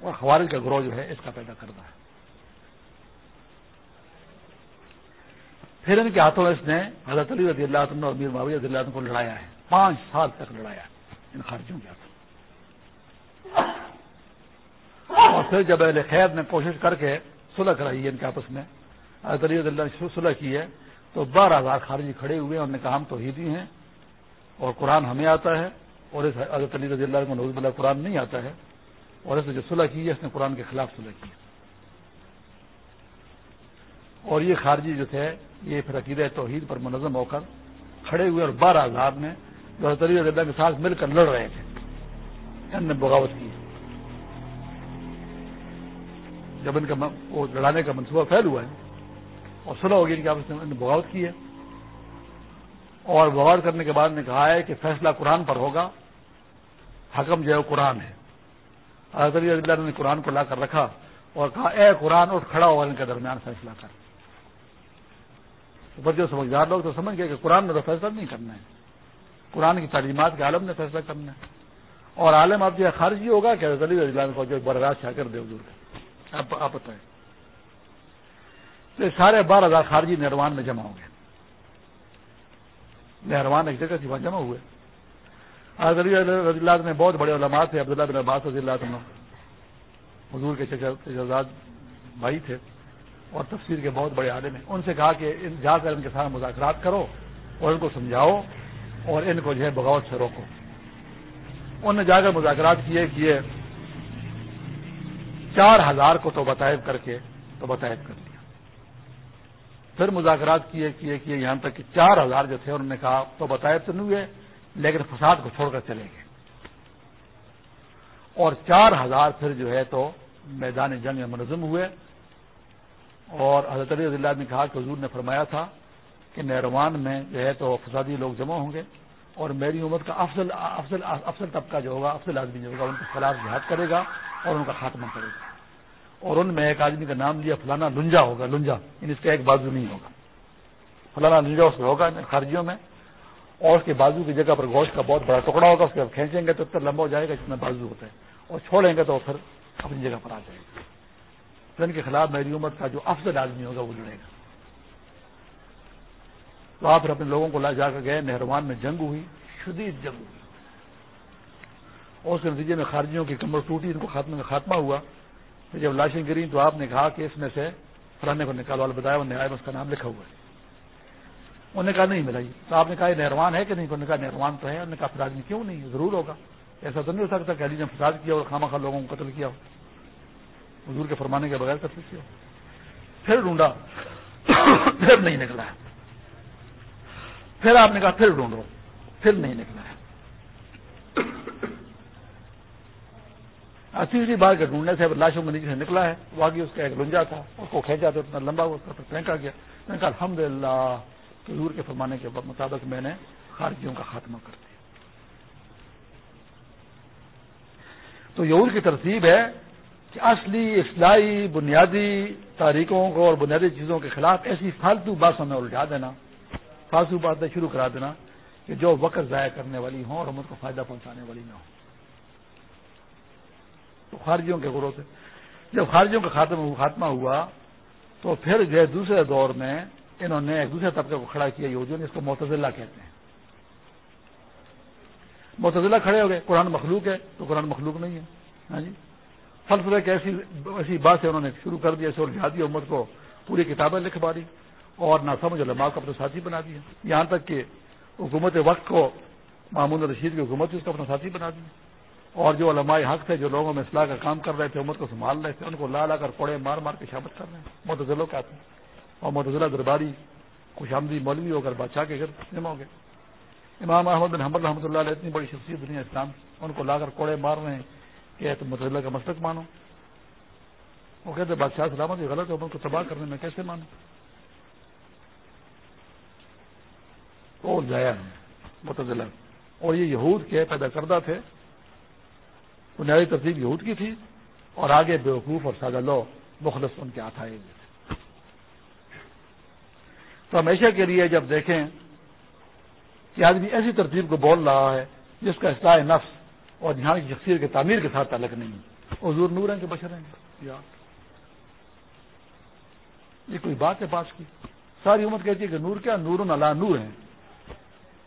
اور خوارج کا گروہ جو ہے اس کا پیدا کرنا ہے۔ پھر ان کے ہاتھوں اس نے حضرت علی رضی اللہ عنہ اور میر معاویہ رضی اللہ عنہ کو لڑایا ہے۔ پانچ سال تک لڑایا ان خارجوں کے ہاتھوں۔ اور پھر جب اہل خیر نے کوشش کر کے صلح کرائی ہے ان کے آپس میں، حضرت علی رضی اللہ نے صلح کی ہے، تو بارہ ہزار خارجی کھڑے ہوئے انہوں نے کہا، ہم تو ہی ہیں اور قرآن ہمیں آتا ہے اور اس حضرت علی رضی اللہ کو نوز اللہ قرآن نہیں آتا ہے۔ اور اس نے جو صلح کی ہے، اس نے قرآن کے خلاف صلح کی اور یہ خارجی جو تھے، یہ پھر عقیدہ توحید پر منظم ہو کر کھڑے ہوئے اور بارہ ہزار میں جو حضرت علی اللہ کے ساتھ مل کر لڑ رہے تھے۔ ان نے بغاوت کی جب ان کا وہ لڑانے کا منصوبہ پھیل ہوا ہے اور صلح ہوگی ان کے آپس میں بغاوت کی ہے۔ اور بغاوت کرنے کے بعد نے کہا ہے کہ فیصلہ قرآن پر ہوگا، حکم جو ہے قرآن ہے۔ حضرت اللہ نے قرآن کو لا کر رکھا اور کہا، اے قرآن، اٹھ کھڑا ہوا ان کے درمیان فیصلہ کر۔ تو جو سمجھدار لوگ تو سمجھ گئے کہ قرآن نے تو فیصلہ نہیں کرنا ہے۔ قرآن کی تعلیمات کے عالم نے فیصلہ کرنا ہے۔ اور عالم اب جو خارجی ہوگا کہ حضرت علی اللہ کو جو براہ شاہ کر دے حضور آپ بتائیں۔ تو سارے بارہ ہزار خارجی نہروان میں جمع ہو گئے۔ نہروان ایک جگہ سے وہاں جمع ہوئے۔ رضی اللہ میں بہت بڑے علماء تھے، عبداللہ بن عباس رضی اللہ عنہ۔ حضور کے شہزاد بھائی تھے اور تفسیر کے بہت بڑے عالم ہیں۔ ان سے کہا کہ جا کر ان کے ساتھ مذاکرات کرو اور ان کو سمجھاؤ اور ان کو جو ہے بغاوت سے روکو۔ انہوں نے جا کر مذاکرات کیے کیے۔ چار ہزار کو تو بتائب کر کے تو بتائب کر لیا۔ پھر مذاکرات کیے کیے کیے۔ یہاں تک کہ چار ہزار جو تھے، انہوں نے کہا تو بتائب تو نہیں ہوئے۔ لیکن فساد کو چھوڑ کر چلے گئے۔ اور چار ہزار پھر جو ہے تو میدان جنگ میں منظم ہوئے۔ اور حضرت علی اللہ نے کہا کہ حضور نے فرمایا تھا کہ نہروان میں جو ہے تو فسادی لوگ جمع ہوں گے اور میری امت کا افضل افضل افضل طبقہ جو ہوگا، افضل آدمی جو ہوگا، ان کے خلاف جہاد کرے گا اور ان کا خاتمہ کرے گا۔ اور ان میں ایک آدمی کا نام لیا فلانا لنجا ہوگا، لنجا یعنی اس کا ایک بازو نہیں ہوگا۔ فلانا لنجا اس میں ہوگا، خارجیوں میں۔ اور اس کے بازو کی جگہ پر گوشت کا بہت بڑا ٹکڑا ہوگا، اس کے کھینچیں گے تو اتنا لمبا ہو جائے گا جتنا بازو ہوتا ہے۔ اور چھوڑیں گے تو پھر اپنی جگہ پر آ جائے گا پھر ان کے خلاف میری امت کا جو افضل آدمی ہوگا وہ لڑے گا۔ تو آپ پھر اپنے لوگوں کو لا جا کر گئے نہروان میں جنگ ہوئی، شدید جنگ ہوئی۔ اور اس کے نتیجے میں خارجیوں کی کمر ٹوٹی، ان کو خاتمے میں خاتمہ ہوا۔ پھر جب لاشیں گری تو آپ نے کہا کہ اس میں سے فرانے کو نکالو والا بتایا انہوں آئے اس کا نام لکھا ہوا ہے۔ انہوں نے کہا، نہیں ملا جی. تو آپ نے کہا، یہ نہروان ہے کہ نہیں؟ انہوں نے کہا، نہروان تو ہے. انہوں نے کہا، پھر آدمی کیوں نہیں؟ ضرور ہوگا. ایسا تو نہیں ہو سکتا کہ علی نے فساد کیا اور خامہ خواہ لوگوں کو قتل کیا ہو۔ حضور کے فرمانے کے بغیر قتل کیا پھر ڈھونڈا۔ پھر نہیں نکلا ہے۔ پھر آپ نے کہا، پھر ڈھونڈو۔ پھر نہیں نکلا ہے۔ تیسری بار کے ڈھونڈنے سے لاشوں میں نیچے سے نکلا ہے۔ وہ آگے اس کا ایک لنجا تھا، اس کو کھینچا تو اتنا لمبا ہوا پھینکا گیا۔ میں نے کہا الحمد للہ حضور کے فرمانے کے مطابق میں نے خارجیوں کا خاتمہ کر دیا۔ تو یہود کی ترتیب ہے کہ اصلی اصلاحی بنیادی تاریخوں کو اور بنیادی چیزوں کے خلاف ایسی فالتو باتوں میں الجھا دینا، فالتو باتیں شروع کرا دینا کہ جو وقت ضائع کرنے والی ہوں اور ہم کو فائدہ پہنچانے والی نہ ہوں۔ تو خارجیوں کے غروع سے، جب خارجیوں کا خاتمہ ہوا تو پھر جو دوسرے دور میں انہوں نے ایک دوسرے طبقے کو کھڑا کیا یہودیوں نے اس کو متضلہ کہتے ہیں۔ متضلہ کھڑے ہو گئے، قرآن مخلوق ہے تو قرآن مخلوق نہیں ہے۔ ہاں جی؟ فلسفے کی ایسی ایسی بات سے انہوں نے شروع کر دیا ایسے اور جہادی امت کو پوری کتابیں لکھوا دی اور نہ سمجھ علماء کو اپنا ساتھی بنا دیا یہاں تک کہ حکومت وقت کو محمود رشید کی حکومت اس کو اپنا ساتھی بنا دیا اور جو علماء حق تھے، جو لوگوں میں اصلاح کا کام کر رہے تھے، امت کو سنبھال رہے تھے، ان کو لا لا کر کوڑے مار مار کے شامت کر رہے ہیں۔ متضلوں کے آتے ہیں اور متضلہ درباری، خوش آمدی مولوی ہو کر بادشاہ کے گھر جمع ہو گئے امام احمد بن حمد رحمۃ اللہ علیہ اتنی بڑی شخصیت دنیا اسلام ان کو لا کر کوڑے مار رہے ہیں کہ تم متضلہ کا مسلک مانو۔ وہ کہتے بادشاہ سلامت یہ غلط ہے ان کو تباہ کرنے میں کیسے مانو اور جایا متضلہ اور یہ یہود کے پیدا کردہ تھے۔ بنیادی ترتیب یہود کی تھی اور آگے بیوقوف اور سادہ لو مخلص ان کے ہاتھ آئے ہوئے تو ہمیشہ کے لیے جب دیکھیں کہ آدمی ایسی ترتیب کو بول رہا ہے جس کا اصلاح نفس اور یہاں کی شخصیت کے تعمیر کے ساتھ تعلق نہیں ہے۔ حضور نور ہیں کہ بشر ہیں؟ یہ کوئی بات ہے پاس کی؟ ساری امت کہتی ہے کہ نور کیا؟ نور اللہ نور ہے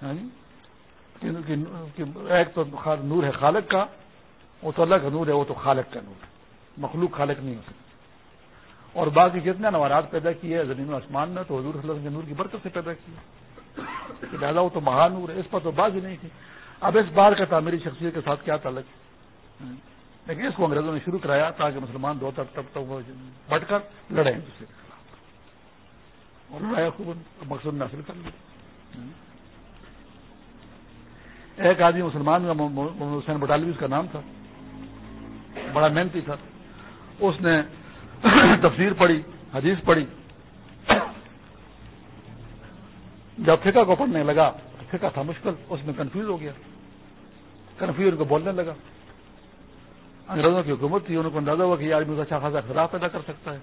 ہاں جی؟ ایک تو نور ہے خالق کا، وہ تو اللہ کا نور ہے، وہ تو خالق کا نور ہے۔ مخلوق خالق نہیں ہو سکتی اور باقی جتنے نوارات پیدا کیے زمین و آسمان میں، تو حضور صلی اللہ علیہ نور کی برکت سے پیدا کیا لہٰذا وہ تو مہانور ہے، اس پر تو بات ہی نہیں تھی۔ اب اس بار کا تعمیری شخصیت کے ساتھ کیا تعلق ہے؟ لیکن اس کو انگریزوں نے شروع کرایا تاکہ مسلمان دو تک تب تک بٹ کر لڑیں۔ دوسرے کے خلاف اور لڑایا خوب مقصد حاصل کر لیا۔ ایک آدمی مسلمان کا حسین بٹالوی اس کا نام تھا، بڑا محنتی تھا۔ اس نے تفسیر پڑھی، حدیث پڑھی۔ جب فقہ کو پڑھنے لگا، فقہ تھا مشکل، اس میں کنفیوز ہو گیا۔ کنفیوز کو بولنے لگا۔ انگریزوں کی حکومت تھی ان کو اندازہ ہوا کہ یہ آدمی اچھا خاصا خراب پیدا کر سکتا ہے۔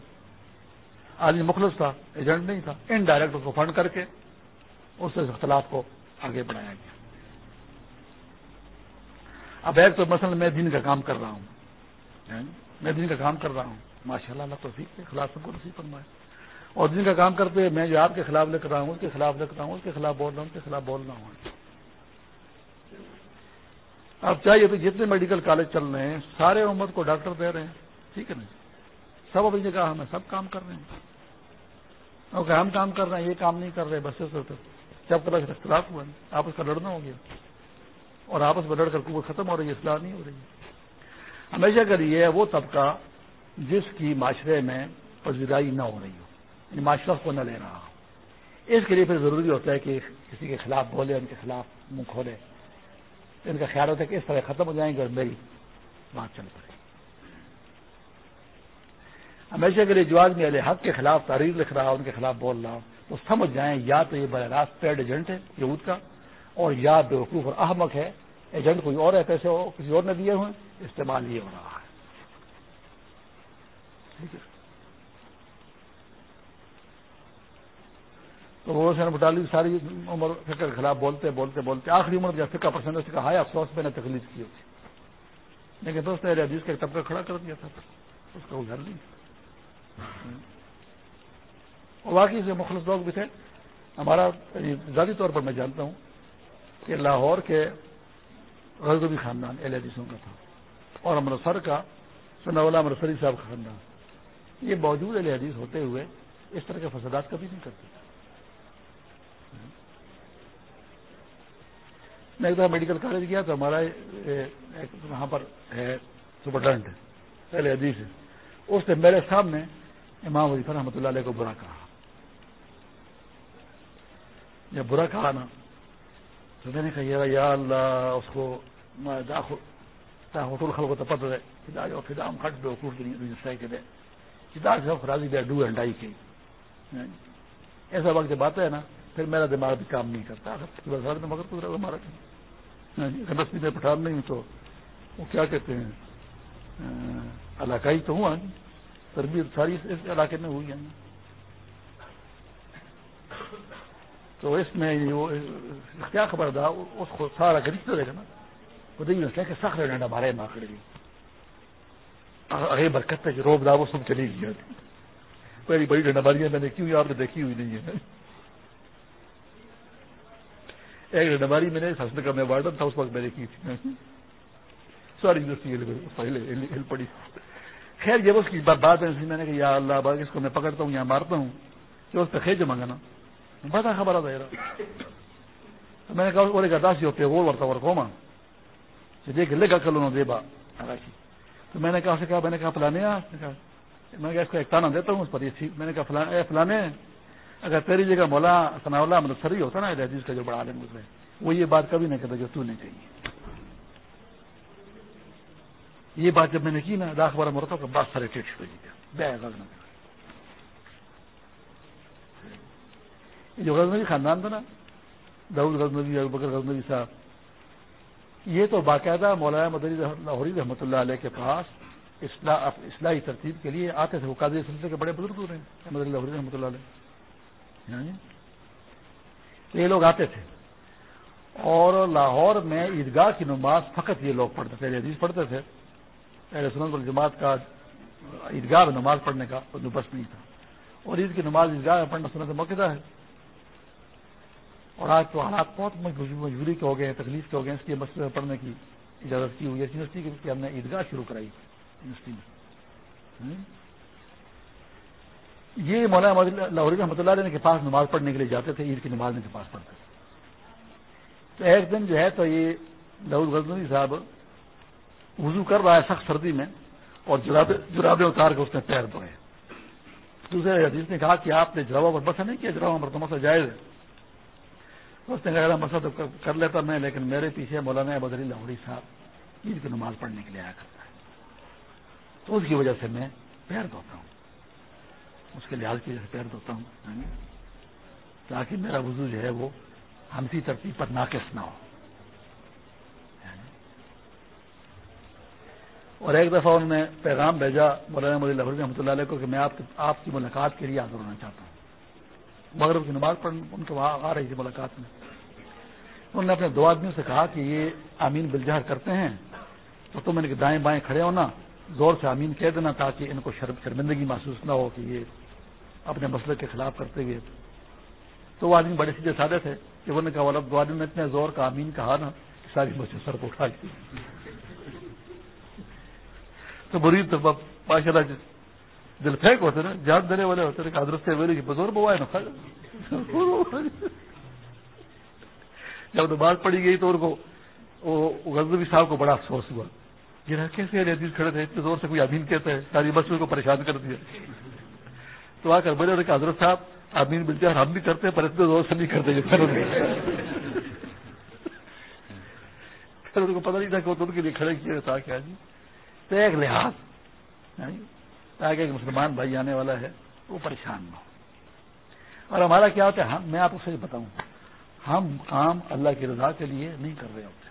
آدمی مخلص تھا ایجنٹ نہیں تھا۔ ان ڈائریکٹ کو فنڈ کر کے اس اختلاف کو آگے بڑھایا گیا۔ اب ایک تو مثلا میں دن کا کام کر رہا ہوں۔ میں دن کا کام کر رہا ہوں۔ ماشاء اللہ اللہ توفیق کے خلاف سب کو نصیب فرمائے۔ اور جن کا کام کرتے میں جو آپ کے خلاف لکھ رہا ہوں اس کے خلاف لکھ رہا ہوں اس کے خلاف بول رہا ہوں اس کے خلاف بول رہا ہوں۔ اب چاہیے تو جتنے میڈیکل کالج چل رہے ہیں، سارے امت کو ڈاکٹر دے رہے ہیں، ٹھیک ہے نا جی؟ سب اپنی جگہ، ہمیں سب کام کر رہے ہیں۔ اوکے ہم کام کر رہے ہیں، یہ کام نہیں کر رہے، بس جب کل اختلاف ہوا آپس کا لڑنا ہو گیا۔ اور آپس میں لڑ کر قوت ختم ہو رہی ہے، اصلاح نہیں ہو رہی ہمیشہ کر ہے وہ طبقہ جس کی معاشرے میں پذیرائی نہ ہو رہی ہو یعنی معاشرہ کو نہ لے رہا ہو۔ اس کے لیے پھر ضروری ہوتا ہے کہ کسی کے خلاف بولے، ان کے خلاف منہ کھولے۔ ان کا خیال ہوتا ہے کہ اس طرح ختم ہو جائیں گے اور میری بات چل پڑے۔ ہمیشہ کے لیے جو آدمی علیہ حق کے خلاف تاریخ لکھ رہا ان کے خلاف بول رہا تو سمجھ جائیں یا تو یہ براہ راست پیڈ ایجنٹ ہے یہود کا، اور یا بیوقوف اور احمق ہے۔ ایجنٹ کوئی اور ہے، پیسے کسی اور نے دیے ہوئے، استعمال یہ ہو رہا ہے۔ تو وہ سین بٹالی ساری عمر فکر کے خلاف بولتے بولتے بولتے آخری عمر جب فکر پسند ہے اس کا ہائے افسوس، میں نے تکلیف کی ہوتی لیکن دوست نے حدیث کا طبقہ کھڑا کر دیا تھا۔ اس کا وہ گھر نہیں اور باقی سے مخلص لوگ بھی تھے۔ ہمارا ذاتی طور پر میں جانتا ہوں کہ لاہور کے غزبی خاندان اہل حدیثوں کا تھا۔ اور امرتسر کا سنا امرتسری صاحب کا خاندان۔ یہ موجود علی حدیث ہوتے ہوئے اس طرح کے فسادات کبھی نہیں کرتے۔ میں ایک دفعہ میڈیکل کالج گیا تو ہمارا وہاں پر ہے سپرٹنٹ پہلے حدیث ہے۔ اس نے میرے سامنے امام وزیفر رحمۃ اللہ علیہ کو برا کہا۔ جب برا کہا نا، تو میں نے کہا یا اللہ، اس کو ہوٹل خل کو تو پتہ ہے فدا جو فدا ہم کٹ بے حقوق کے دے خرازی ڈو اینڈ کی۔ ایسا وقت جب آتا ہے نا، پھر میرا دماغ بھی کام نہیں کرتا۔ میں مگر گزرا ہمارا۔ بستی میں پٹھان نہیں ہوں تو وہ کیا کہتے ہیں؟ علاقائی تو ہوں تربیت ساری اس علاقے میں ہوئی ہے۔ تو اس میں وہ، کیا خبر تھا؟ اس کو سارا غریب تو دیکھا نا۔ وہ دیکھیے کہ سخت رہنا ہمارے ماکڑ بھی آگے برکت ہے کہ روب داو سب چلی گئی پہلی بڑی ڈنڈباریاں میں نے کی ہوئی آپ نے دیکھی ہوئی نہیں ہے ایک ڈنڈباری میں نے ہسبینڈ کا میں وارڈن تھا، اس وقت میں نے کی تھی۔ ساری یونیورسٹی ہل پڑی۔ خیر جب اس کی بات ہے میں نے کہا، یا اللہ آباد اس کو میں پکڑتا ہوں یا مارتا ہوں، کہ اس پہ خیج منگانا بتا خبر آتا تو میں نے کہا، اور ایک اداسی ہوتے وہ ورتا ورکوما۔ دیکھ، لے گا کل انہوں دے با تو میں نے کہا سے کہا، میں نے کہا، فلانے میں نے کہا اس کو ایک تانا دیتا ہوں، اس پر یہ میں نے کہا فلانے، اگر تیری جگہ مولا ثناء اللہ مطلب ہوتا نا حدیث کا جو بڑا عالم گزرے، وہ یہ بات کبھی نہیں کرتا جو تو نہیں چاہیے یہ بات جب میں نے کی نا، لاکھ بارہ مرتبہ کا بات سارے ٹیٹ ہو گیا یہ جو غزنوی خاندان تھا نا، داؤد غزنوی بکر غزنوی صاحب یہ تو باقاعدہ مولانا مدری لاہوری رحمۃ اللہ علیہ کے پاس اصلاحی ترتیب کے لیے آتے تھے۔ وہ قاضی سلسلے کے بڑے بزرگ رہے ہیں مدری لاہوری رحمۃ اللہ علیہ۔ ہاں جی؟ یہ لوگ آتے تھے۔ اور لاہور میں عیدگاہ کی نماز فقط یہ لوگ پڑھتے تھے، حدیث پڑھتے تھے۔ پہلے سنت الجماعت کا عیدگاہ میں نماز پڑھنے کا بندوبست نہیں تھا۔ اور عید کی نماز عیدگاہ میں پڑھنا سنت موقع ہے اور آج تو حالات بہت مجبوری کے ہو گئے ہیں، تکلیف کے ہو گئے اس لیے مسئلے میں پڑھنے کی اجازت کی ہوئی ہے۔ یونیورسٹی کی ہم نے عیدگاہ شروع کرائی۔ یونیورسٹی میں۔ یہ مولانا لاہور رحمۃ اللہ علیہ کے پاس نماز پڑھنے کے لیے جاتے تھے، عید کی نماز کے پاس پڑھتے تھے۔ تو ایک دن جو ہے تو یہ لاہور غزنوی صاحب وضو کر رہا ہے سخت سردی میں اور جرابے اتار کے اس نے پیر دھوئے۔ دوسرے حدیث نے کہا کہ آپ نے جرابوں پر بسا نہیں کیا، جرابوں پر تو مسا جائز ہے۔ اس نے کہا مسا تو کر لیتا میں، لیکن میرے پیچھے مولانا بدری لاہوری صاحب عید کی نماز پڑھنے کے لیے آیا کرتا ہے. تو اس کی وجہ سے میں پیر دھوتا ہوں۔ اس کے لحاظ کی وجہ سے پیر دھوتا ہوں۔ تاکہ میرا وضو جو ہے وہ ہمسی ترتیب پر ناقص نہ ہو۔ اور ایک دفعہ انہوں نے پیغام بھیجا مولانا مودی لاہور رحمۃ اللہ علیہ کو کہ میں آپ کی ملاقات کے لیے حاضر ہونا چاہتا ہوں۔ مغرب کی نماز پڑھ ان کے وہاں آ رہی تھی ملاقات میں۔ انہوں نے اپنے دو آدمیوں سے کہا کہ یہ آمین بلجہر کرتے ہیں، تو تم ان کے دائیں بائیں کھڑے ہونا، زور سے آمین کہہ دینا تاکہ ان کو شرمندگی محسوس نہ ہو کہ یہ اپنے مسئلے کے خلاف کرتے ہوئے۔ تو وہ آدمی بڑے سیدھے سادے تھے کہ انہوں نے کہا دو آدمی نے اتنے زور کا آمین کہا نا کہ ساری مسجد سر کو اٹھا دی تو بری تو پاشا دل پھینک ہوتے نا، جان دینے والے ہوتے نا حضرت سے میری بزرگ ہوا ہے نا جب بات پڑی گئی تو ان کو غزبی صاحب کو بڑا افسوس ہوا۔ یہ کیسے عزیز کھڑے تھے؟ اتنے زور سے کوئی امین کہتا ہے، ساری بس کو پریشان کر دیا۔ تو آ کر بولے کہ حضرت صاحب امین ملتے ہیں ہم بھی کرتے ہیں، پر اتنے زور سے نہیں کرتے پھر ان کو پتہ نہیں تھا کہ وہ ان کے لیے کھڑے کیے تھا کیا جی تو ایک لحاظ یعنی تاکہ ایک مسلمان بھائی آنے والا ہے، وہ پریشان نہ ہو۔ اور ہمارا کیا ہوتا ہے؟ میں آپ کو صحیح بتاؤں۔ ہم کام اللہ کی رضا کے لیے نہیں کر رہے ہوتے۔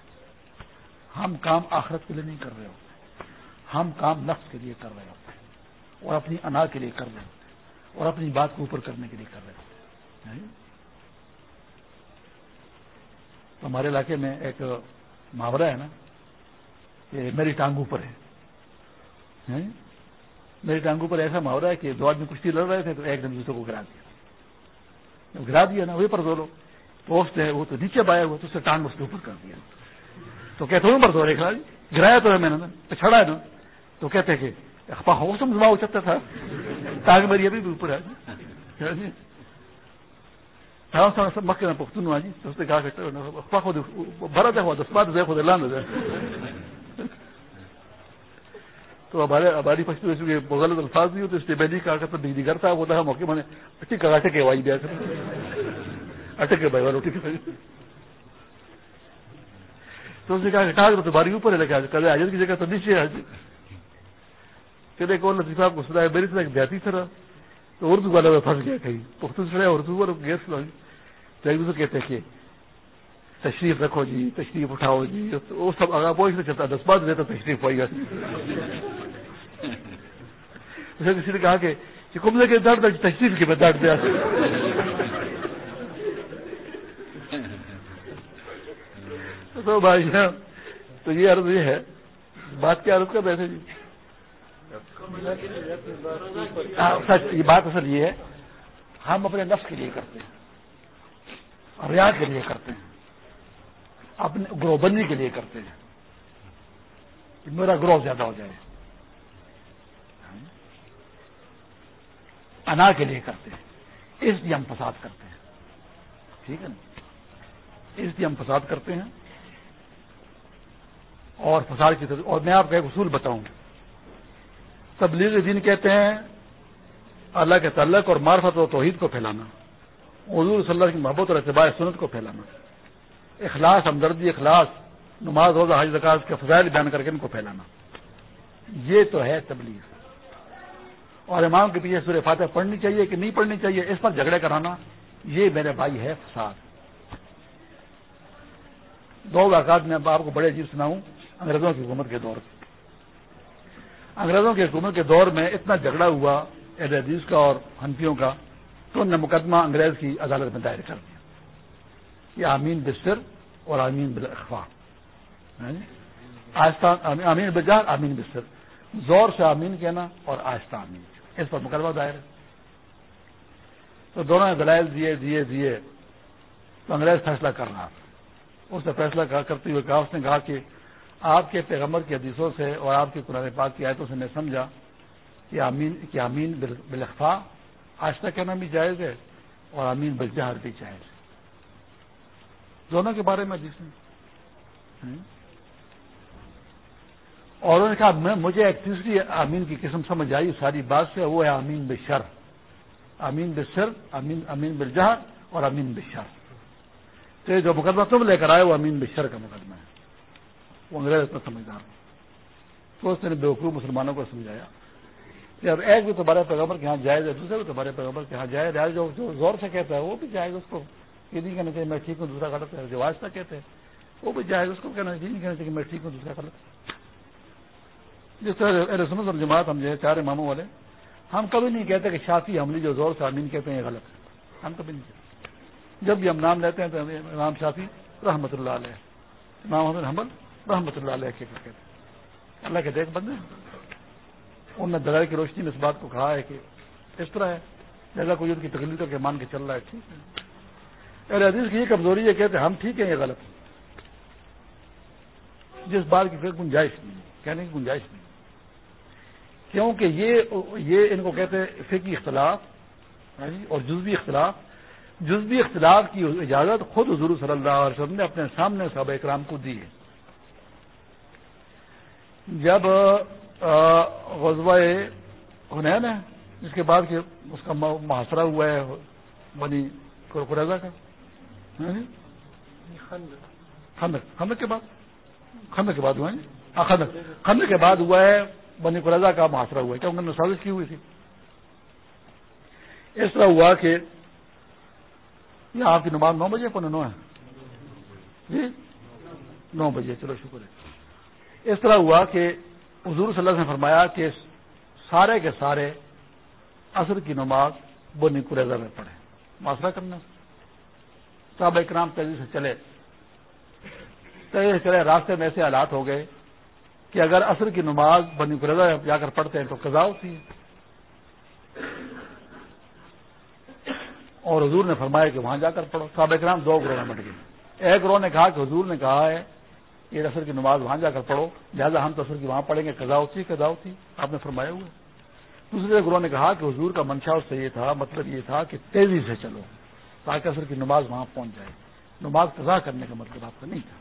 ہم کام آخرت کے لیے نہیں کر رہے ہوتے۔ ہم کام نفس کے لیے کر رہے ہوتے۔ ہیں اور اپنی انا کے لیے کر رہے ہوتے۔ ہیں اور اپنی بات کو اوپر کرنے کے لیے کر رہے ہوتے۔ ہیں تو ہمارے علاقے میں ایک محاورہ ہے نا کہ میری ٹانگ اوپر ہے۔ میری ٹانگ اوپر ایسا محاورہ ہے کہ دو آدمی کشتی لڑ رہے تھے تو ایک دن دوسرے کو گرا دیا۔ گرا دیا نا وہی پر دو لو پوسٹ ہے، وہ تو نیچے بایا ہوا تو اس سے ٹانگ اس کے اوپر کر دیا۔ تو کہتے ہوں پر دو رہے ریکھا گرایا تو ہے میں نے چھڑا ہے نا۔ تو کہتے کہ ہو سم ہو سکتا تھا۔ ٹانگ میری ابھی بھی اوپر ہے۔ مکے میں پختون ہوا جی تو اس نے کہا کہ بھرا دیکھو دس بات دیکھو دے لان دے تو ہمارے ہماری پشتی غلط الفاظ نہیں ہوتے، اس لیے میں نہیں کہا کرتا بجلی گھر تھا وہ تھا موقع میں نے اٹھی کا اٹکے وائی دیا کر اٹکے بھائی والا روٹی تو اس نے کہا کہ ٹاگ تو باری اوپر ہے لگا کل حاضر کی جگہ تو نیچے ہے پھر ایک اور لطیف کو سنا ہے میری طرح ایک دیہاتی سر تو اردو والا میں پھنس گیا کہیں۔ پختون سڑے اردو والا گیس تو ایک دوسرے کہتے کہ تشریف رکھو جی تشریف اٹھاؤ جی۔ وہ سب آگاہ پہنچ نہیں چلتا دس بات دیتا تشریف پائی گا کسی نے کہا کہ کمزے کے درد تشریف کے میں درد دیا تو بھائی تو یہ عرض یہ ہے، بات کیا عرض کر رہے تھے جی؟ سچ، یہ بات اصل یہ ہے، ہم اپنے نفس کے لیے کرتے ہیں ریاض کے لیے کرتے ہیں۔ اپنے گروہ بندی کے لیے کرتے ہیں۔ کہ میرا گروہ زیادہ ہو جائے۔ انا کے لیے کرتے ہیں۔ اس لیے ہم فساد کرتے ہیں۔ ٹھیک ہے نا؟ اس لیے ہم فساد کرتے ہیں۔ اور فساد کی طرف اور میں آپ کا ایک اصول بتاؤں۔ تبلیغ دین کہتے ہیں، اللہ کے تعلق اور معرفت و توحید کو پھیلانا۔ حضور صلی اللہ کی محبت اور اعتباع سنت کو پھیلانا۔ اخلاص، ہمدردی، اخلاص، نماز، روزہ، حج زکاز کے فضائل بیان کر کے ان کو پھیلانا۔ یہ تو ہے تبلیغ۔ اور امام کے پیچھے سورہ فاتح پڑھنی چاہیے کہ نہیں پڑھنی چاہیے، اس پر جھگڑے کرانا، یہ میرے بھائی ہے فساد۔ دو واقعات میں آپ کو بڑے عجیب سناؤں، انگریزوں کی حکومت کے دور انگریزوں کی حکومت کے دور میں اتنا جھگڑا ہوا اہل حدیث کا اور ہنفیوں کا تو انہوں نے مقدمہ انگریز کی عدالت میں دائر کر دیا۔ یہ آمین بستر اور امین بالاخفا ہاں جی؟ آہستہ امین بجار امین بسر زور سے امین کہنا اور آہستہ امین اس پر مقدمہ دائر ہے۔ تو دونوں نے دلائل دیے دیے دیے۔ تو انگریز فیصلہ کر رہا تھا۔ اس نے فیصلہ کرتے ہوئے کہا، اس نے کہا کہ آپ کے پیغمبر کی حدیثوں سے اور آپ کے قرآن پاک کی آیتوں سے میں سمجھا کہ امین کہ امین بلخفا آہستہ کہنا بھی جائز ہے اور امین بلجہر بھی جائز ہے۔ دونوں کے بارے میں جس نے اور انہوں نے کہا مجھے ایک تیسری امین کی قسم سمجھ آئی، ساری بات سے، وہ ہے امین بشر۔ امین بشر امین امین بلجہر اور امین بشر۔ تو جو مقدمہ تم لے کر آئے، وہ امین بشر کا مقدمہ ہے۔ وہ انگریز اتنا سمجھدار۔ تو اس نے بیوقوف مسلمانوں کو سمجھایا۔ کہ اب ایک بھی تمہارے پیغمبر کے یہاں جائز ہے، دوسرے بھی تمہارے پیغمبر کے یہاں جائز ہے۔ جو زور سے کہتا ہے، وہ بھی جائز اس کو۔ یہ نہیں کہنا چاہیے میں ٹھیک ہوں، دوسرا غلط ہے جو آج تک کہتے ہیں۔ وہ بھی جائز اس کو کہنا چاہیے نہیں کہنا چاہیے میں ٹھیک ہوں، دوسرا غلط جس طرح رسمت اور جماعت ہم جو ہے چار ماموں والے، ہم کبھی نہیں کہتے کہ شافی حملی جو زور سے امین کہتے ہیں، یہ غلط ہے۔ ہم کبھی نہیں کہتے۔ جب بھی ہم نام لیتے ہیں تو امام شافی رحمۃ اللہ علیہ، امام محمد حمل رحمۃ اللہ علیہ کے کہتے ہیں۔ اللہ کے دیکھ بندے انہوں نے دلائی کی روشنی میں اس بات کو کہا ہے کہ اس طرح ہے، جیسا کوئی ان کی تکلیف کر کے مان کے چل رہا ہے، ٹھیک ہے۔ ارے عزیز کی یہ کمزوری ہے کہتے ہم ٹھیک ہیں، یہ غلط ہے جس بات کی پھر گنجائش نہیں کہنے کی گنجائش نہیں کیونکہ یہ یہ ان کو کہتے ہیں فکی اختلاف ہاں جی، اور جزوی اختلاف۔ جزوی اختلاف کی اجازت خود حضور صلی اللہ علیہ وسلم نے اپنے سامنے صحابہ اکرام کو دی ہے۔ جب غزوہ حنین ہے جس کے بعد اس کا محاصرہ ہوا ہے بنی قریضہ کا خندق. خندق. کے بعد؟ خندق کے بعد ہوا ہے؟ ہاں، خندق. خندق کے بعد ہوا ہے بنی قریضہ کا محاصرہ ہوا ہے کیا انہوں نے سازش کی ہوئی تھی؟ اس طرح ہوا کہ یہ آپ کی نماز نو بجے پونے نو ہے؟ جی؟ نو بجے چلو شکر ہے۔ اس طرح ہوا کہ حضور صلی اللہ علیہ نے فرمایا کہ سارے کے سارے عصر کی نماز بنی قریضہ میں پڑھے محاصرہ کرنا۔ صاحب اکرام تیزی سے چلے۔ تیزی سے چلے، راستے میں ایسے حالات ہو گئے کہ اگر عصر کی نماز بنی قریضہ جا کر پڑھتے ہیں تو قضا ہوتی ہے۔ اور حضور نے فرمایا کہ وہاں جا کر پڑھو۔ صاحب اکرام دو گروہ میں بٹ گئے۔ ایک گروہ نے کہا کہ حضور نے کہا ہے یہ اثر کی نماز وہاں جا کر پڑھو، لہٰذا ہم تو اثر کی وہاں پڑھیں گے قضا ہوتی قضا ہوتی آپ نے فرمایا ہوا دوسرے گروہ نے کہا کہ حضور کا منشا اس سے یہ تھا مطلب یہ تھا کہ تیزی سے چلو۔ تاکہ اثر کی نماز وہاں پہنچ جائے۔ نماز قضا کرنے کا مطلب آپ کا نہیں تھا۔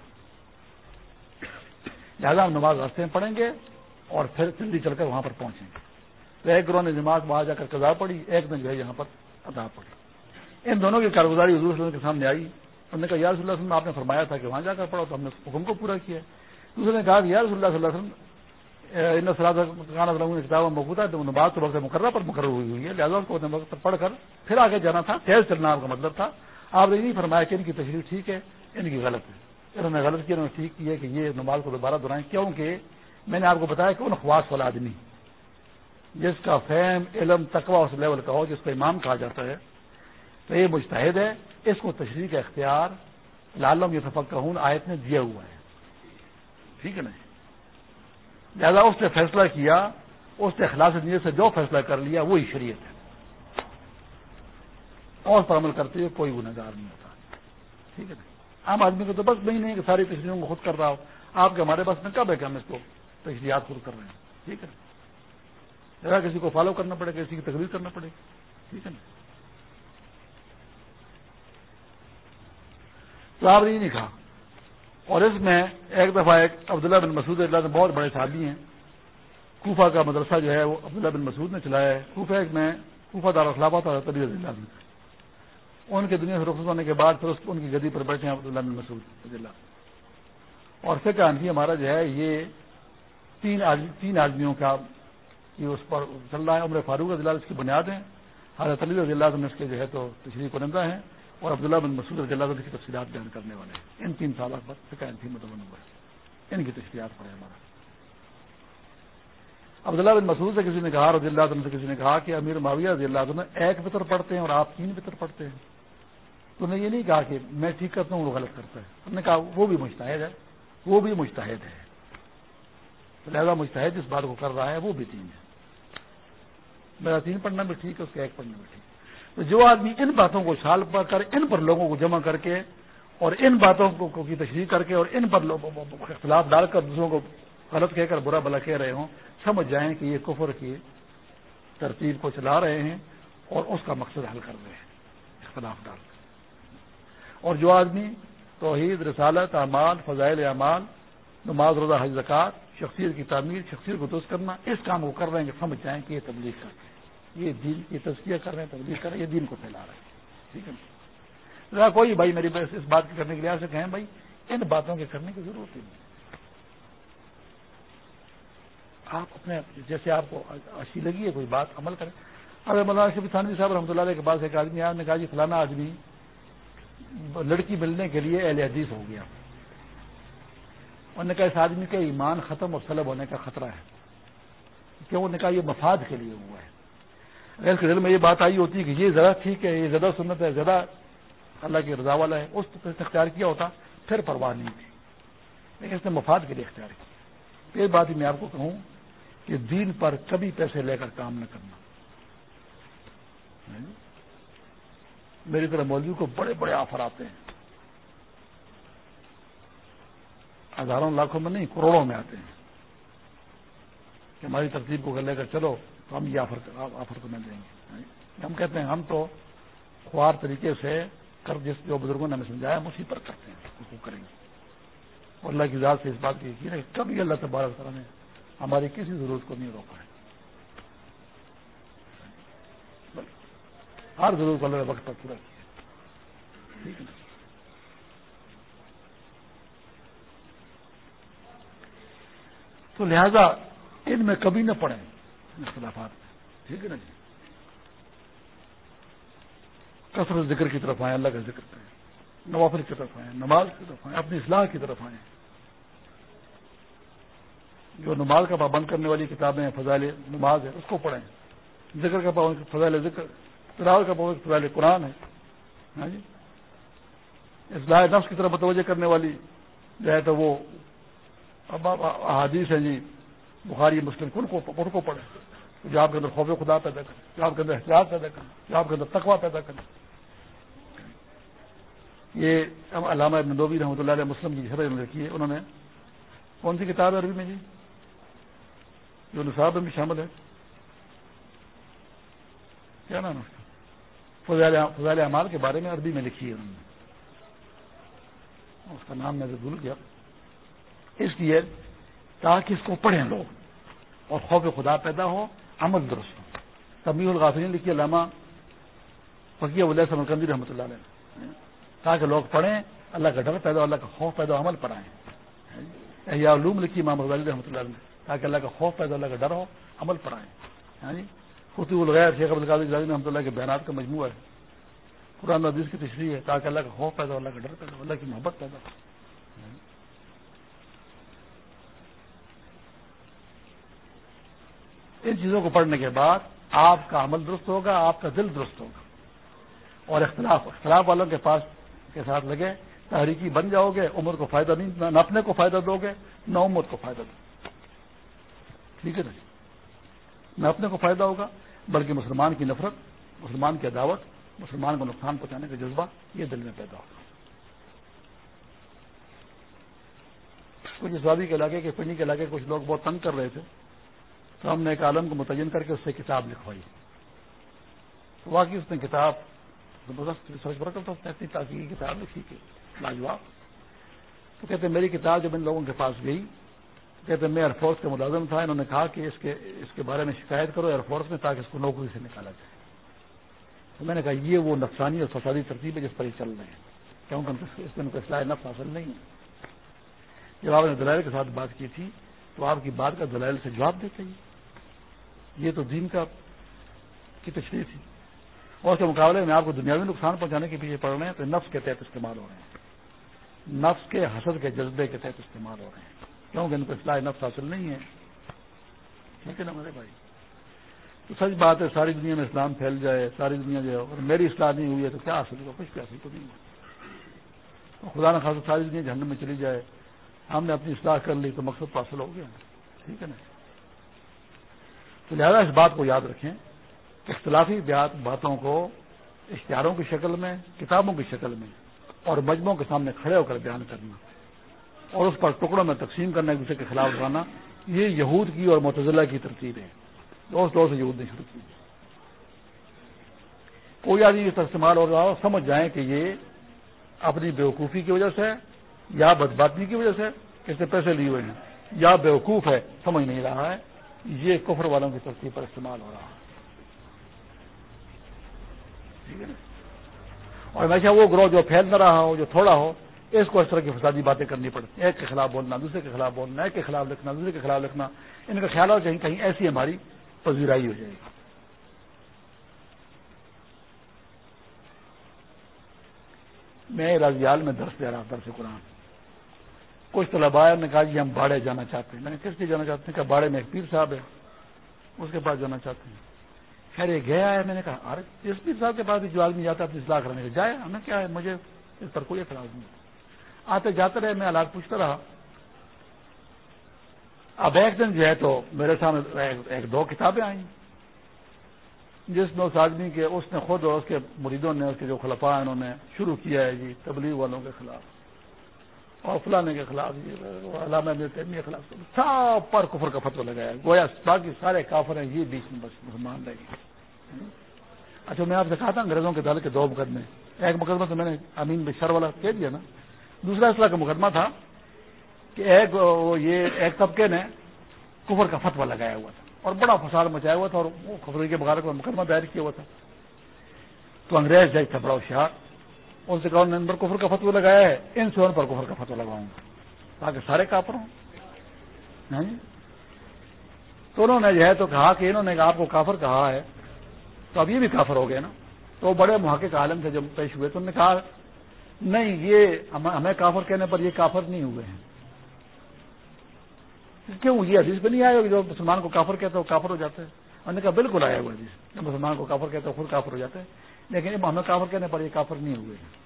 لہٰذا ہم نماز راستے میں پڑھیں گے اور پھر جلدی چل کر وہاں پر پہنچیں گے۔ تو ایک گروہ نے نماز وہاں جا کر قضا پڑھی، ایک نے جو ہے یہاں پر ادا پڑھی۔ ان دونوں کی کارگزاری حضور صلی اللہ کے سامنے آئی۔ انہوں نے کہا، یا رسول اللہ وسلم، آپ نے فرمایا تھا کہ وہاں جا کر پڑھو، تو ہم نے حکم کو پورا کیا دوسرے نے کہا کہ یا رسول اللہ صلی اللہ علیہ وسلم ان کتاب موجود ہے تو تو وقت مقررہ پر مقرر ہوئی ہوئی ہے۔ لہٰذا اس کو وقت پڑھ کر پھر آگے جانا تھا۔ تیز چلنا آپ کا مطلب تھا۔ آپ نے نہیں فرمایا کہ ان کی تشریح ٹھیک ہے، ان کی غلط ہے۔ انہوں نے غلط کیا، انہوں نے ٹھیک کیا کہ یہ نماز کو دوبارہ دہرائیں۔ کیونکہ میں نے آپ کو بتایا کہ ان خواص والا آدمی جس کا فہم، علم تقوا اس لیول کا ہو جس کو امام کہا جاتا ہے، تو یہ مشتحد ہے۔ اس کو تشریح کا اختیار لالم یہ سفق کا ہوں آیت نے دیا ہوا ہے۔ ٹھیک ہے نا؟ لہٰذا اس نے فیصلہ کیا، اس نے خلاص نیت سے جو فیصلہ کر لیا، وہی شریعت ہے۔ اور پر عمل کرتے ہوئے کوئی گناگار نہیں ہوتا۔ ٹھیک ہے نا عام آدمی کو تو بس نہیں نہیں کہ ساری تشریحوں کو خود کر رہا ہو۔ آپ کے ہمارے پاس میں کب ہے کہ ہم اس کو تشریحات خود کر رہے ہیں؟ ٹھیک ہے جی؟ نا ذرا کسی کو فالو کرنا پڑے گا کسی کی تقریر کرنا پڑے۔ گا ٹھیک ہے نا تو آپ نے نہیں کہا۔ اور اس میں ایک دفعہ ایک عبداللہ بن مسعود اللہ نے بہت بڑے صحابی ہیں۔ کوفہ کا مدرسہ جو ہے وہ عبداللہ بن مسعود نے چلایا ہے۔ کوفہ ایک میں کوفہ دار خلافہ تھا طبی اللہ ان کے دنیا سے رخصت ہونے کے بعد پھر ان کی گدی پر بیٹھے ہیں عبداللہ بن مسعود اللہ اور فکر انفی ہمارا جو ہے یہ تین آدمی تین آدمیوں کا یہ اس پر چل رہا ہے۔ عمر فاروق رضی اللہ اس کی بنیاد ہیں۔ حضرت علی رضی اللہ اس کے جو ہے تو تشریح کنندہ ہیں۔ اور عبداللہ بن مسعود رضی اللہ کی تفصیلات بیان کرنے والے ہیں۔ ان تین سال پر فکر تھی متمن ہوا ہے ان کی تشریحات پڑے ہمارا۔ عبداللہ بن مسعود سے کسی نے کہا، رضی اللہ عنہ سے کسی نے کہا کہ امیر معاویہ رضی اللہ عنہ ایک فطر پڑھتے ہیں اور آپ تین فطر پڑھتے ہیں۔ تو نے یہ نہیں کہا کہ میں ٹھیک کرتا ہوں، وہ غلط کرتا ہے۔ انہوں نے کہا، وہ بھی مشتحد ہے، وہ بھی مشتحد ہے۔ لہذا مشتحد جس بات کو کر رہا ہے، وہ بھی تین ہے۔ میرا تین پڑھنا بھی ٹھیک ہے، اس کا ایک پڑھنا بھی ٹھیک ہے۔ تو جو آدمی ان باتوں کو چھال پر کر ان پر لوگوں کو جمع کر کے اور ان باتوں کو کی تشریح کر کے اور ان پر اختلاف ڈال کر دوسروں کو غلط کہہ کر برا بلا کہہ رہے ہوں، سمجھ جائیں کہ یہ کفر کی ترتیب کو چلا رہے ہیں اور اس کا مقصد حل کر رہے ہیں، اختلاف ڈال کر۔ اور جو آدمی توحید، رسالت، اعمال، فضائل اعمال، نماز، روزہ، حج زکات شخصیت کی تعمیر، شخصیت کو درست کرنا، اس کام کو کر رہے ہیں کہ سمجھ جائیں کہ یہ تبلیغ کر ہیں۔ یہ دین کی تجزیہ کر رہے ہیں تبلیغ کر رہے ہیں، یہ دین کو پھیلا رہے ہیں۔ ٹھیک ہے۔ کوئی بھائی میری بحث اس بات کی کرنے کے لیے سے کہیں، بھائی ان باتوں کے کرنے کی ضرورت ہی نہیں۔ آپ اپنے جیسے آپ کو اچھی لگی ہے، کوئی بات عمل کریں۔ اگر مولانا شفی تھانوی صاحب رحمۃ اللہ علیہ کے پاس ایک آدمی آیا نے کہا جی فلانا آدمی لڑکی ملنے کے لیے اہل حدیث ہو گیا۔ انہوں نے کہا، اس آدمی کا ایمان ختم اور سلب ہونے کا خطرہ ہے۔ کیوں؟ انہوں نے کہا، یہ مفاد کے لیے ہوا ہے۔ اگر اس کے دل میں یہ بات آئی ہوتی ہے کہ یہ زیادہ ٹھیک ہے، یہ زیادہ سنت ہے، زیادہ اللہ کی رضا والا ہے، اس نے اختیار کیا ہوتا، پھر پرواہ نہیں تھی۔ لیکن اس نے مفاد کے لیے اختیار کیا۔ ایک بات ہی میں آپ کو کہوں کہ دین پر کبھی پیسے لے کر کام نہ کرنا۔ میری طرح مولوی کو بڑے بڑے آفر آتے ہیں۔ ہزاروں لاکھوں میں نہیں، کروڑوں میں آتے ہیں۔ کہ ہماری ترتیب کو لے کر چلو تو ہم یہ آفر آفر کو دیں گے یعنی ہم کہتے ہیں ہم تو خوار طریقے سے کر جس جو بزرگوں نے ہمیں سمجھایا، ہم اسی پر کرتے ہیں، اس کو کریں گے۔ اور اللہ کی ذات سے اس بات کی یقین ہے کبھی اللہ تبارک تعالیٰ نے ہماری کسی ضرورت کو نہیں روکا ہے۔ ہر ضرورت کو اللہ وقت پر پورا کیا۔ ٹھیک ہے تو لہذا ان میں کبھی نہ پڑیں اختلافات میں۔ ٹھیک ہے نا جی؟ کثرت ذکر کی طرف آئیں، اللہ کا ذکر کریں۔ نوافر کی طرف آئیں، نماز کی طرف آئیں، اپنی اصلاح کی طرف آئیں۔ جو نماز کا پابند کرنے والی کتابیں ہیں، فضائل نماز ہے اس کو پڑھیں۔ ذکر کا پابند، فضائل ذکر، تلاوت کا پابند، فضائل قرآن ہے ہاں جی؟ اصلاح نفس کی طرف متوجہ کرنے والی جو ہے تو وہ احادیث ہیں جی بخاری، مسلم، ان کو ان کو پڑھیں۔ جو آپ کے اندر خوف خدا پیدا کریں جو آپ کے اندر احتیاط پیدا کریں جو آپ کے اندر تقوا پیدا کریں یہ علامہ ابن نبی رحمۃ اللہ علیہ مسلم کی شرح لکھی ہے، انہوں نے کون سی کتاب ہے عربی میں جی؟ جو نصاب میں بھی شامل ہے۔ کیا نام ہے فضائل اعمال کے بارے میں عربی میں لکھی ہے انہوں نے۔ اس کا نام میں بھول گیا۔ اس لیے تاکہ اس کو پڑھیں لوگ اور خوف خدا پیدا ہو عمل درست ہو۔ تبھی الغافرین لکھی علامہ فقیہ علیہ سمرکندی رحمۃ اللہ علیہ۔ تاکہ لوگ پڑھیں، اللہ کا ڈر پیدا ہو، اللہ کا خوف پیدا عمل پڑھائیں یا علوم لکھی امام غزالی رحمۃ اللہ علیہ۔ تاکہ اللہ کا خوف پیدا اللہ کا ڈر ہو، عمل پڑھائیں یعنی ہاں جی؟ خطی الغیر شیخ القادی رحمۃ اللہ کے بیانات کا مجموعہ ہے۔ قرآن حدیث کی تشریح ہے، تاکہ اللہ کا خوف پیدا ہو، اللہ کا ڈر پیدا ہو، اللہ کی محبت پیدا ہو۔ ہاں جی؟ ان چیزوں کو پڑھنے کے بعد آپ کا عمل درست ہوگا، آپ کا دل درست ہوگا۔ اور اختلاف اختلاف والوں کے پاس، کے ساتھ لگے، تحریکی بن جاؤ گے، عمر کو فائدہ نہیں، نہ اپنے کو فائدہ دو گے، نہ عمر کو فائدہ دو۔ ٹھیک ہے نا جی؟ نہ اپنے کو فائدہ ہوگا، بلکہ مسلمان کی نفرت، مسلمان کی عداوت، مسلمان کو نقصان پہنچانے کا جذبہ یہ دل میں پیدا ہوگا۔ کچھ اسوادی کے علاقے، کے پنڈی کے علاقے، کچھ لوگ بہت تنگ کر رہے تھے۔ تو ہم نے ایک عالم کو متعین کر کے اس سے کتاب لکھوائی۔ تو واقعی اس نے کتاب زبردست ریسرچ ورک اتنی تاکہ کتاب لکھی کہ لاجواب۔ تو کہتے ہیں میری کتاب جب ان لوگوں کے پاس گئی کہتے میں ایئر فورس کا ملازم تھا، انہوں نے کہا کہ اس کے اس کے بارے میں شکایت کرو ایئر فورس میں تاکہ اس کو نوکری سے نکالا جائے۔ تو میں نے کہا یہ وہ نفسانی اور فسادی ترتیب ہے جس پر یہ چل رہے ہیں۔ کیونکہ اس میں ان کو اصلاح نفس حاصل نہیں ہے۔ جب آپ نے دلائل کے ساتھ بات کی تھی، تو آپ کی بات کا دلائل سے جواب دیتے ہی یہ تو دین کا کی تشریح تھی۔ اور اس کے مقابلے میں آپ کو دنیاوی نقصان پہنچانے کے پیچھے پڑ رہے ہیں تو نفس کے تحت استعمال ہو رہے ہیں۔ نفس کے حسد کے جذبے کے تحت استعمال ہو رہے ہیں۔ کیونکہ ان کو اصلاح نفس حاصل نہیں ہے۔ ٹھیک ہے نا میرے بھائی؟ تو سچ بات ہے، ساری دنیا میں اسلام پھیل جائے، ساری دنیا جو ہے میری اصلاح نہیں ہوئی ہے تو کیا حاصل ہوگا؟ کچھ بھی حاصل تو نہیں ہوا خدا نہ خاص ساری دنیا جھنڈ میں چلی جائے۔ ہم نے اپنی اصلاح کر لی تو مقصد حاصل ہو گیا۔ ٹھیک ہے نا؟ تو لہٰذا اس بات کو یاد رکھیں کہ اختلافی باتوں کو اشتہاروں کی شکل میں، کتابوں کی شکل میں اور مجموعوں کے سامنے کھڑے ہو کر بیان کرنا اور اس پر ٹکڑوں میں تقسیم کرنا، ایک دوسرے کے خلاف اٹھانا، یہ یہود کی اور متضلہ کی ترتیب ہے۔ دوست دور سے یہود نے شروع کی۔ کوئی آدمی اس استعمال ہو رہا ہو، سمجھ جائیں کہ یہ اپنی بیوقوفی کی وجہ سے یا بدباتی کی وجہ سے اس سے پیسے لیے ہوئے ہیں۔ یا بیوقوف ہے، سمجھ نہیں رہا ہے۔ یہ کفر والوں کی ترتیب پر استعمال ہو رہا ہے۔ اور ہمیشہ وہ گروہ جو پھیل نہ رہا ہو، جو تھوڑا ہو، اس کو اس طرح کی فسادی باتیں کرنی پڑتی ایک کے خلاف بولنا، دوسرے کے خلاف بولنا، ایک کے خلاف لکھنا، دوسرے کے خلاف لکھنا۔ ان کا خیال ہو کہیں کہیں ایسی ہماری پذیرائی ہو جائے گی۔ میں رازیال میں درس دے رہا درس قرآن۔ کچھ طلبا نے کہا جی ہم باڑے جانا چاہتے ہیں۔ میں نے کس لیے جانا چاہتے ہیں؟ کہ باڑے میں ایک پیر صاحب ہے۔ اس کے پاس جانا چاہتے ہیں۔ خیر یہ گیا ہے۔ میں نے کہا ارے اس پیر صاحب کے پاس بھی جو آدمی جاتا ہے اپنی اصلاح کرنے کے جائے ہمیں کیا ہے؟ مجھے اس پر کوئی اعتراض نہیں۔ آتے جاتے رہے، میں حالات پوچھتا رہا۔ اب ایک دن جو ہے تو میرے سامنے ایک دو کتابیں آئیں۔ جس میں اس آدمی کے، اس نے خود اور اس کے مریدوں نے، اس کے جو خلفا انہوں نے شروع کیا ہے جی تبلیغ والوں کے خلاف۔ اور فلانے کے خلاف علامہ کے خلاف سب پر کفر کا فتو لگایا۔ گویا باقی سارے کافر ہیں یہ بیچ میں بس مسلمان رہے۔ اچھا میں آپ سے کہا تھا انگریزوں کے دل کے دو مقدمے۔ ایک مقدمہ تو میں نے امین بشر والا کہہ دیا نا۔ دوسرا اس طرح کا مقدمہ تھا کہ ایک یہ ایک طبقے نے کفر کا فتوا لگایا ہوا تھا اور بڑا فساد مچایا ہوا تھا اور وہ خبری کے بغیر کا مقدمہ دائر کیا ہوا تھا۔ تو انگریز جج تھا، بڑا ہوشیار۔ ان سے کہا نے پر کفر کا فتوا لگایا ہے، ان سے ان پر کفر کا فتوا لگواؤں گا۔ تاکہ سارے کافر ہوں۔ تو انہوں نے جو ہے تو کہا کہ انہوں نے آپ کو کافر کہا ہے، تو اب یہ بھی کافر ہو گئے نا۔ تو بڑے محقق عالم سے جب پیش ہوئے، تو انہوں نے کہا، نہیں، یہ ہمیں کافر کہنے پر یہ کافر نہیں ہوئے ہیں۔ کیوں؟ یہ حدیث پہ نہیں آئے جو مسلمان کو کافر کہتے ہیں وہ کافر ہو جاتے ہیں انہوں نے کہا، بالکل آیا ہوا حدیث۔ مسلمان کو کافر کہتے ہیں خود کافر ہو جاتے ہیں لیکن ہمیں کافر کہنے پر یہ کافر نہیں ہوئے۔ ہیں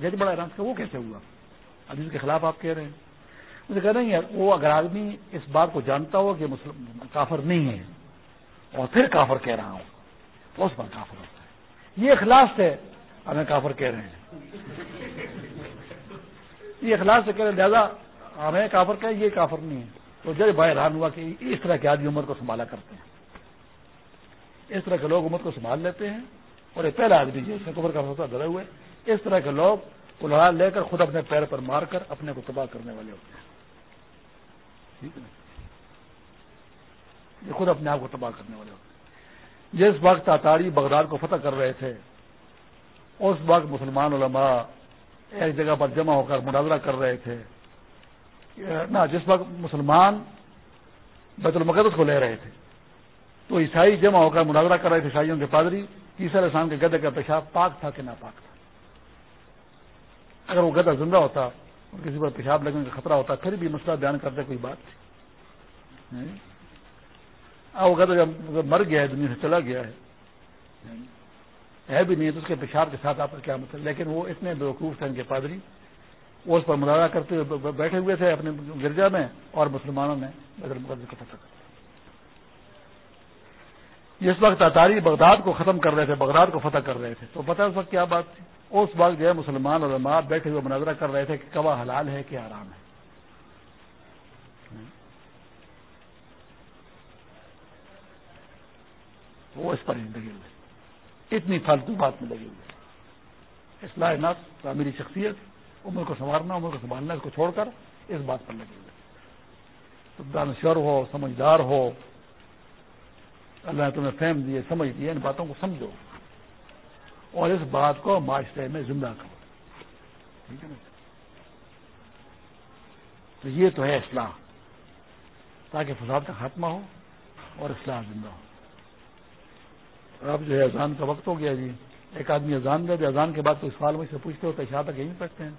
جج بڑا حیران کہ وہ کیسے ہوا؟ حدیث کے خلاف آپ کہہ رہے ہیں۔ مجھے کہہ رہے ہیں وہ اگر آدمی اس بات کو جانتا ہو کہ کافر نہیں ہے اور پھر کافر کہہ رہا ہوں، تو اس پر کافر ہوتا ہے۔ یہ اخلاص سے ہمیں کافر کہہ رہے ہیں۔ یہ اخلاص سے کہہ رہے ہیں لہٰذا ہمیں کافر کہ یہ کافر نہیں ہے۔ تو جج بھائی حیران ہوا کہ اس طرح کے آدمی عمر کو سنبھالا کرتے ہیں۔ اس طرح کے لوگ عمر کو سنبھال لیتے ہیں۔ اور یہ پہلا آدمی جو اس میں کبر کا فیصلہ ڈرے ہوئے۔ اس طرح کے لوگ کلہا لے کر خود اپنے پیر پر مار کر اپنے کو تباہ کرنے والے ہوتے ہیں۔ ٹھیک ہے یہ خود اپنے آپ کو تباہ کرنے والے ہوتے ہیں۔ جس وقت اتاری بغداد کو فتح کر رہے تھے، اس وقت مسلمان علماء ایک جگہ پر جمع ہو کر مناظرہ کر رہے تھے۔ نہ، جس وقت مسلمان بیت المقدس کو لے رہے تھے۔ تو عیسائی جمع ہو کر مناظرہ کر رہے تھے عیسائیوں کے پادری۔ علیہ السلام کے گدے کا پیشاب پاک تھا کہ نہ پاک تھا؟ اگر وہ گدا زندہ ہوتا، اور کسی پر پیشاب لگنے کا خطرہ ہوتا، پھر بھی مسئلہ بیان کرتے کوئی بات تھی وہ گدا جب مر گیا ہے، دنیا سے چلا گیا ہے ہے بھی نہیں، تو اس کے پیشاب کے ساتھ آپ کا کیا مطلب؟ لیکن وہ اتنے بیوقوف تھے ان کے پادری، وہ اس پر مظاہرہ کرتے ہوئے بیٹھے ہوئے تھے اپنے گرجا میں اور مسلمانوں نے بدر مقدس کو فتح کر جس وقت اتاری بغداد کو ختم کر رہے تھے، بغداد کو فتح کر رہے تھے۔ تو پتہ اس وقت کیا بات تھی؟ اس وقت جو ہے مسلمان اور بیٹھے ہوئے مناظرہ کر رہے تھے کہ کوا حلال ہے کہ آرام ہے۔ وہ اس پر لگے ہوئے اتنی فالتو بات میں لگے ہوئے اصلاح نفس میری شخصیت، عمر کو سنوارنا، عمر کو سنبھالنا، اس کو چھوڑ کر اس بات پر لگے ہوئے دانشور ہو، سمجھدار ہو اللہ تمہیں فہم دیے سمجھ دیے ان باتوں کو سمجھو۔ اور اس بات کو معاشرے میں زندہ کرو۔ ٹھیک ہے نا؟ تو یہ تو ہے اصلاح تاکہ فساد کا خاتمہ ہو اور اصلاح زندہ ہو۔ اب جو ہے اذان کا وقت ہو گیا جی۔ ایک آدمی اذان دے دے، اذان کے بعد کوئی سوال مجھ سے پوچھتے ہو تو شاہ تک یہیں پڑھتے ہیں۔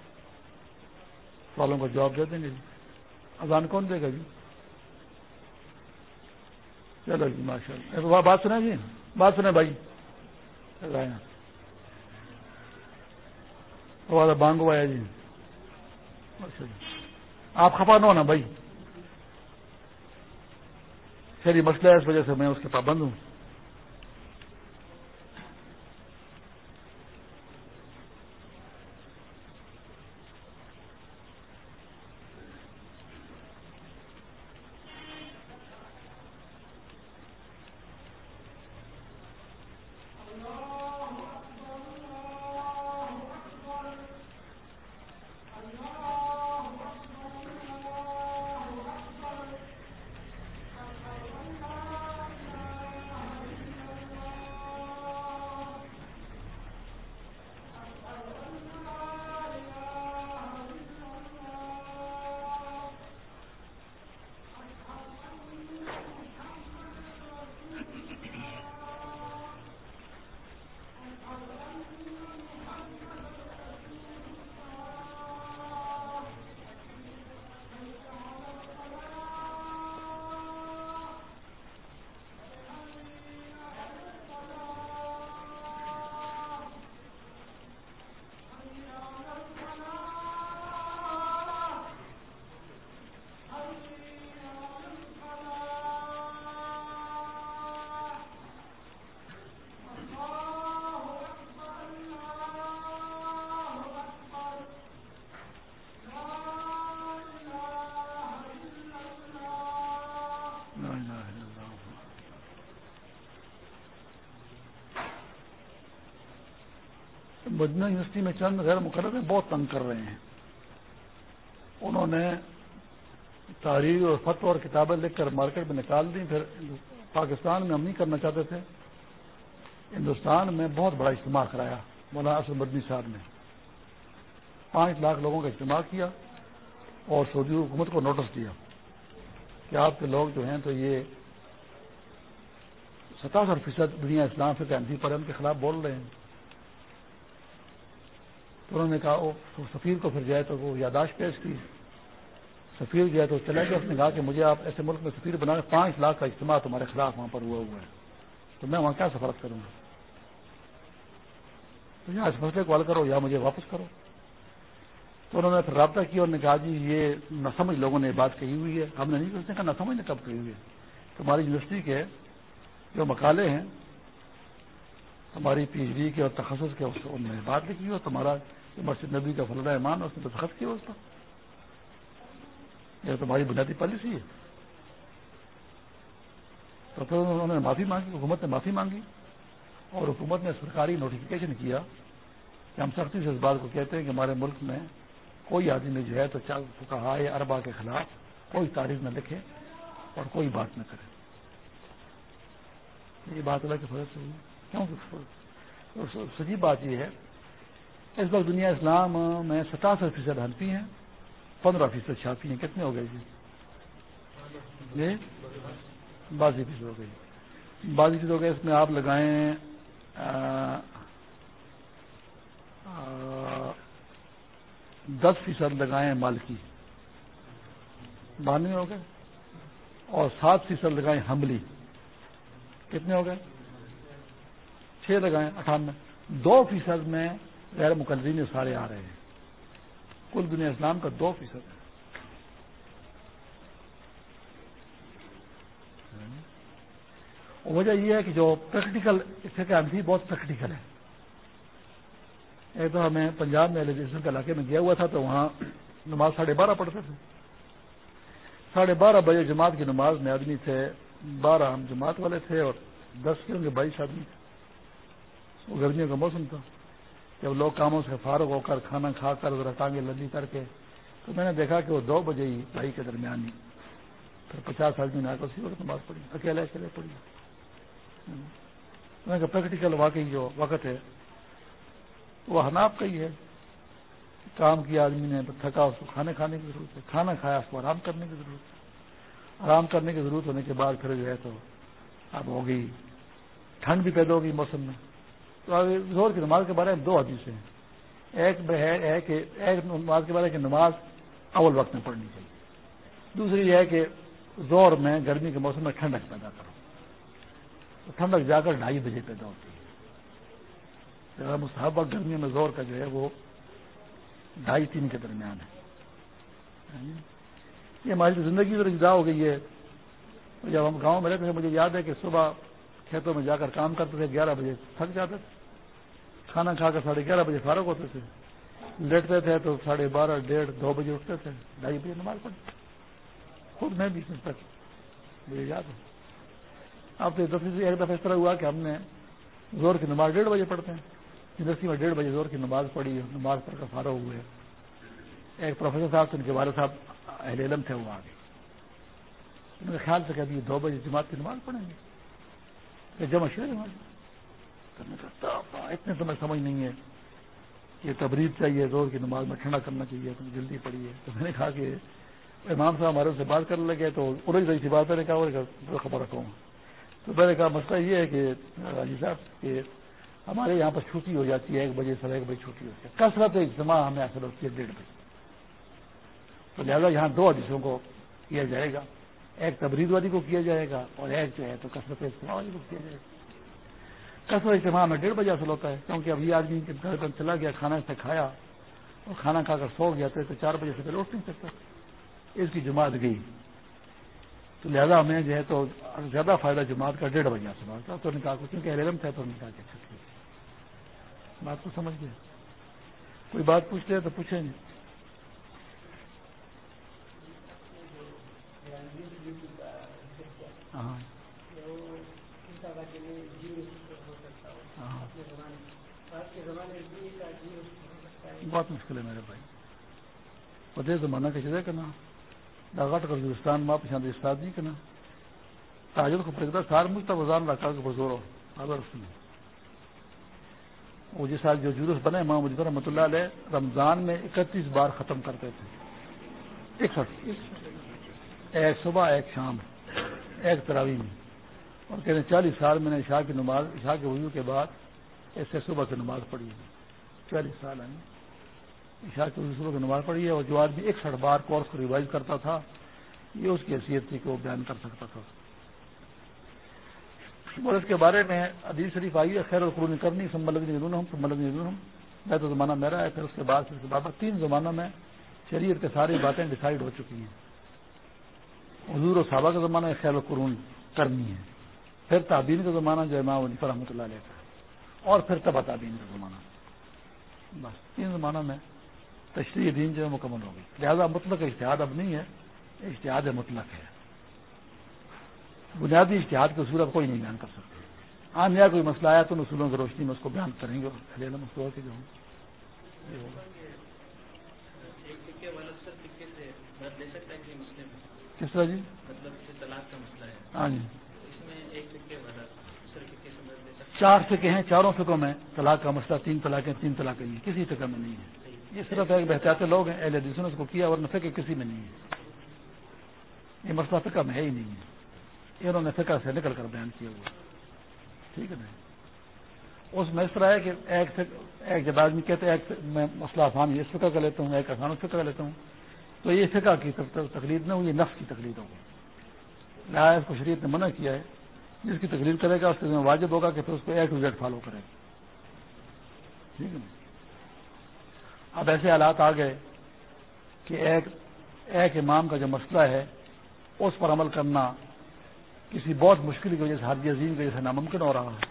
سوالوں کا جواب دے دیں گے جی۔ اذان کون دے گا جی؟ چلو جی ماشاء اللہ بات سنیں جی؟ بات سنیں بھائی۔ بانگو آیا جی۔ جی آپ خفا نہ ہونا بھائی۔ خیر یہ مسئلہ ہے اس وجہ سے میں اس کے پابند ہوں۔ مدینہ یونیورسٹی میں چند غیر مقرر بہت تنگ کر رہے ہیں۔ انہوں نے تاریخ اور فتو اور کتابیں لکھ کر مارکیٹ میں نکال دی پھر پاکستان میں ہم نہیں کرنا چاہتے تھے۔ ہندوستان میں بہت بڑا اجتماع کرایا، مولانا اسد مدنی صاحب نے۔ پانچ لاکھ لوگوں کا اجتماع کیا اور سعودی حکومت کو نوٹس دیا کہ آپ کے لوگ جو ہیں تو یہ ستاسٹھ فیصد دنیا اسلام سے تنظیم پر ان کے خلاف بول رہے ہیں۔ انہوں نے کہا وہ سفیر کو پھر جائے تو وہ یاداشت پیش کی. سفیر جو ہے تو چلا گیا اس نے کہا کہ مجھے آپ ایسے ملک میں سفیر بنا کے پانچ لاکھ کا اجتماع تمہارے خلاف وہاں پر ہوا ہوا ہے۔ تو میں وہاں کیا سفارت کروں گا؟ تو یا اس مسئلے کو حل کرو یا مجھے واپس کرو۔ تو انہوں نے پھر رابطہ کیا اور نے کہا جی یہ نہ سمجھ لوگوں نے بات کہی ہوئی ہے۔ ہم نے نہیں سوچنے کہا نہ سمجھ نے کب کہی ہوئی ہے؟ ہماری یونیورسٹی کے جو مقالے ہیں ہماری پی ایچ ڈی کے اور تخصص کے ان میں بات لکھی ہو تمہارا مسجد نبی کا فلدہ ایمان اس نے دستخط کیا اس پر۔ یہ تمہاری بنیادی پالیسی ہے۔ تو پھر انہوں نے معافی مانگی، حکومت نے معافی مانگی اور حکومت نے سرکاری نوٹیفیکیشن کیا کہ ہم سختی سے اس بات کو کہتے ہیں کہ ہمارے ملک میں کوئی آدمی جو ہے تو کہا اربا کے خلاف کوئی تاریخ نہ لکھے اور کوئی بات نہ کرے۔ یہ بات اللہ کی فرض سے کیوں؟ سچی بات یہ ہے اس وقت دنیا اسلام میں ستاسٹھ فیصد ہنفی ہیں، پندرہ فیصد چھاپی ہیں، کتنے ہو گئے جی؟ جی؟ بازی فیصد ہو گئی۔ بازی فیصد ہو گئے، اس میں آپ لگائیں دس فیصد لگائیں مالکی۔ بانوے ہو گئے اور سات فیصد لگائیں حملی۔ کتنے ہو گئے؟ چھ لگائیں، اٹھانوے۔ دو فیصد میں غیر مقررین سارے آ رہے ہیں۔ کل دنیا اسلام کا دو فیصد ہے۔ وجہ یہ ہے کہ جو پریکٹیکل تھی بہت پریکٹیکل ہے ایک تو ہمیں پنجاب میں ایجوکیشن کے علاقے میں گیا ہوا تھا تو وہاں نماز ساڑھے بارہ پڑھتے تھے۔ ساڑھے بارہ بجے جماعت کی نماز میں آدمی تھے، بارہ ہم جماعت والے تھے اور دس کے ہوں گے، بائیس آدمی تھے۔ وہ گرمیوں کا موسم تھا۔ جب لوگ کاموں سے فارغ ہو کر کھانا کھا کر ذرا ٹانگیں لدی کر کے، تو میں نے دیکھا کہ وہ دو بجے ہی بھائی کے درمیان ہی۔ پھر پچاس آدمی نے آ کر اسی وقت بات پڑی اکیلے اکیلے پڑی میں کہ پریکٹیکل واقعی جو وقت ہے، وہ حناب کا ہی ہے۔ کام کیا آدمی نے تھکا، اس کو کھانے کھانے کی ضرورت ہے۔ کھانا کھایا، اس کو آرام کرنے کی ضرورت ہے۔ آرام کرنے کی ضرورت ہونے کے بعد پھر جو ہے تو اب ہوگی، ٹھنڈ بھی پیدا ہوگی موسم میں۔ زور کی نماز کے بارے میں دو حدیثیں ہیں۔ ایک ہے کہ ایک نماز کے بارے کہ نماز اول وقت میں پڑھنی چاہیے۔ دوسری یہ ہے کہ زور میں گرمی کے موسم میں ٹھنڈک پیدا کرو۔ ٹھنڈک جا کر ڈھائی بجے پیدا ہوتی ہے۔ مصحبہ گرمی میں زور کا جو ہے وہ ڈھائی تین کے درمیان ہے۔ یعنی یہ ہماری زندگی ذرا جدا ہو گئی ہے، جب ہم گاؤں میں رہتے تھے، مجھے یاد ہے کہ صبح کھیتوں میں جا کر کام کرتے تھے، گیارہ بجے تھک جاتے تھے۔ کھانا کھا کر ساڑھے گیارہ بجے فارغ ہوتے تھے۔ لیٹتے تھے تو ساڑھے بارہ، ڈیڑھ، دو بجے اٹھتے تھے۔ ڈھائی بجے نماز پڑھتے خود میں بھی تک مجھے یاد ہے۔ اب تو ایک دفعہ اس طرح ہوا کہ ہم نے زور کی نماز ڈیڑھ بجے پڑھتے ہیں۔ یونیورسٹی میں ڈیڑھ بجے زور کی نماز پڑھی، نماز پڑھ کر فارغ ہوئے۔ ایک پروفیسر صاحب تھے، ان کے والد صاحب اہل علم تھے وہ آگے۔ میرے خیال سے کہ ابھی دو بجے جماعت کی نماز پڑھیں گے۔ جمع شیر نماز اتنے تو میں سمجھ نہیں ہے کہ تبریز چاہیے، زور کی نماز میں ٹھنڈا کرنا چاہیے، تم جلدی پڑھیے۔ تو میں نے کہا کہ امام صاحب ہمارے سے بات کرنے لگے تو پوری رہی سی بات میں نے کہا خبر رکھوں تو میں نے کہا، مسئلہ یہ ہے کہ راجی صاحب، کہ ہمارے یہاں پر چھٹی ہو جاتی ہے، ایک بجے سر ایک بجے چھٹی ہوتی ہے۔ کثرت اجتماع ہمیں اثر ہوتی ہے ڈیڑھ بجے۔ تو لہٰذا یہاں دو حدیثوں کو کیا جائے گا۔ ایک تبرید والی کو کیا جائے گا اور ایک جو ہے تو کثرت اجتماع والی کو کیا جائے گا۔ کثرت اجتماع میں ڈیڑھ بجے اصل ہوتا ہے، کیونکہ ابھی آدمی گھر پر چلا گیا، کھانا سے کھایا اور کھانا کھا کر سو گیا تو چار بجے سے پہلے اٹھ نہیں سکتا۔ اس کی جماعت گئی۔ تو لہذا ہمیں جو ہے تو زیادہ فائدہ جماعت کا ڈیڑھ بجے سے ہوتا تو نے کہا کیونکہ ایلرم تھا تو نے کہا کہ اچھا بات کو سمجھ گیا کوئی بات پوچھتے ہیں تو پوچھیں۔ گے ہاں۔ بہت مشکل ہے میرے بھائی۔ پتے زمانہ کا چلے کرنا ڈاگاٹ کر ہندوستان ماں پچھاندی استاد نہیں کرنا تاجر کو پڑتا سار مجھتا وزان رکھا کے بزور ہو۔ اگر اس وہ جس سال جو جلوس بنے ماں مجھے رحمۃ اللہ علیہ، رمضان میں اکتیس بار ختم کرتے تھے۔ اکسٹھ ایک صبح، ایک شام، ایک تراوی میں۔ اور کہتے ہیں، چالیس سال میں نے عشاء کی نماز، عشاء کے وضو کے بعد ایسے صبح کی نماز پڑھی۔ چالیس سال ہیں عشاء کی وضو کی نماز پڑھی ہے اور جو آدمی اکسٹھ بار کورس کو ریوائز کرتا تھا، یہ اس کی حیثیت تھی کہ وہ بیان کر سکتا تھا۔ اور اس کے بارے میں عدیل شریف آئی ہے، خیر القرون کرنی سمبلگ نہیں ہم سمبلگ نہیں ہم میں تو زمانہ میرا ہے، پھر اس کے بعد اس کے بعد تین زمانوں میں شریعت کے ساری باتیں ڈسائڈ ہو چکی ہیں۔ حضور و صحابہ کا زمانہ خیر القرون کرنی ہے۔ پھر تعبین کا زمانہ جو ہے ماں رحمۃ اللہ علیہ کا۔ اور پھر تبا تعبین کا زمانہ۔ بس، تین زمانوں میں تشریح دین جو ہے مکمل ہو گئی۔ لہٰذا مطلق اشتہاد اب نہیں ہے اشتہاد مطلق ہے۔ بنیادی اشتہاد کے اصول اب کوئی نہیں بیان کر سکتے۔ ہاں نیا کوئی مسئلہ آیا تو اصولوں کی روشنی میں اس کو بیان کریں گے ہوں۔ کس طرح جی؟ مطلب ہاں جی۔ چار فکے ہیں چاروں فکوں میں طلاق کا مسئلہ تین طلاقیں تین طلاقیں کسی فکر میں نہیں ہے۔ یہ صرف ایک بہتر لوگ ہیں، اہل حدیثوں نے اس کو کیا اور فکر کسی میں نہیں ہے۔ یہ مسئلہ فکر میں ہے ہی نہیں ہے۔ انہوں نے فکر سے نکل کر بیان کیا ہوا۔ ٹھیک ہے نا؟ اس میں اس طرح ہے کہ ایک ایک جب آدمی کہتے ہیں میں مسئلہ آسان اس فکر کا لیتا ہوں، ایک آسان فکر کا لیتا ہوں۔ تو یہ فکر کی تقلید نہ ہو یہ نفس کی تقلید ہوگی لہٰذا اس کو شریعت نے منع کیا ہے۔ جس کی تقریر کرے گا، اس کے واجب ہوگا کہ پھر اس کو ایک ٹو زیڈ فالو کرے۔ گا ٹھیک ہے نا؟ اب ایسے حالات آ گئے کہ ایک ایک امام کا جو مسئلہ ہے، اس پر عمل کرنا کسی بہت مشکل کی وجہ سے حادی عظیم کی وجہ سے ناممکن ہو رہا ہے۔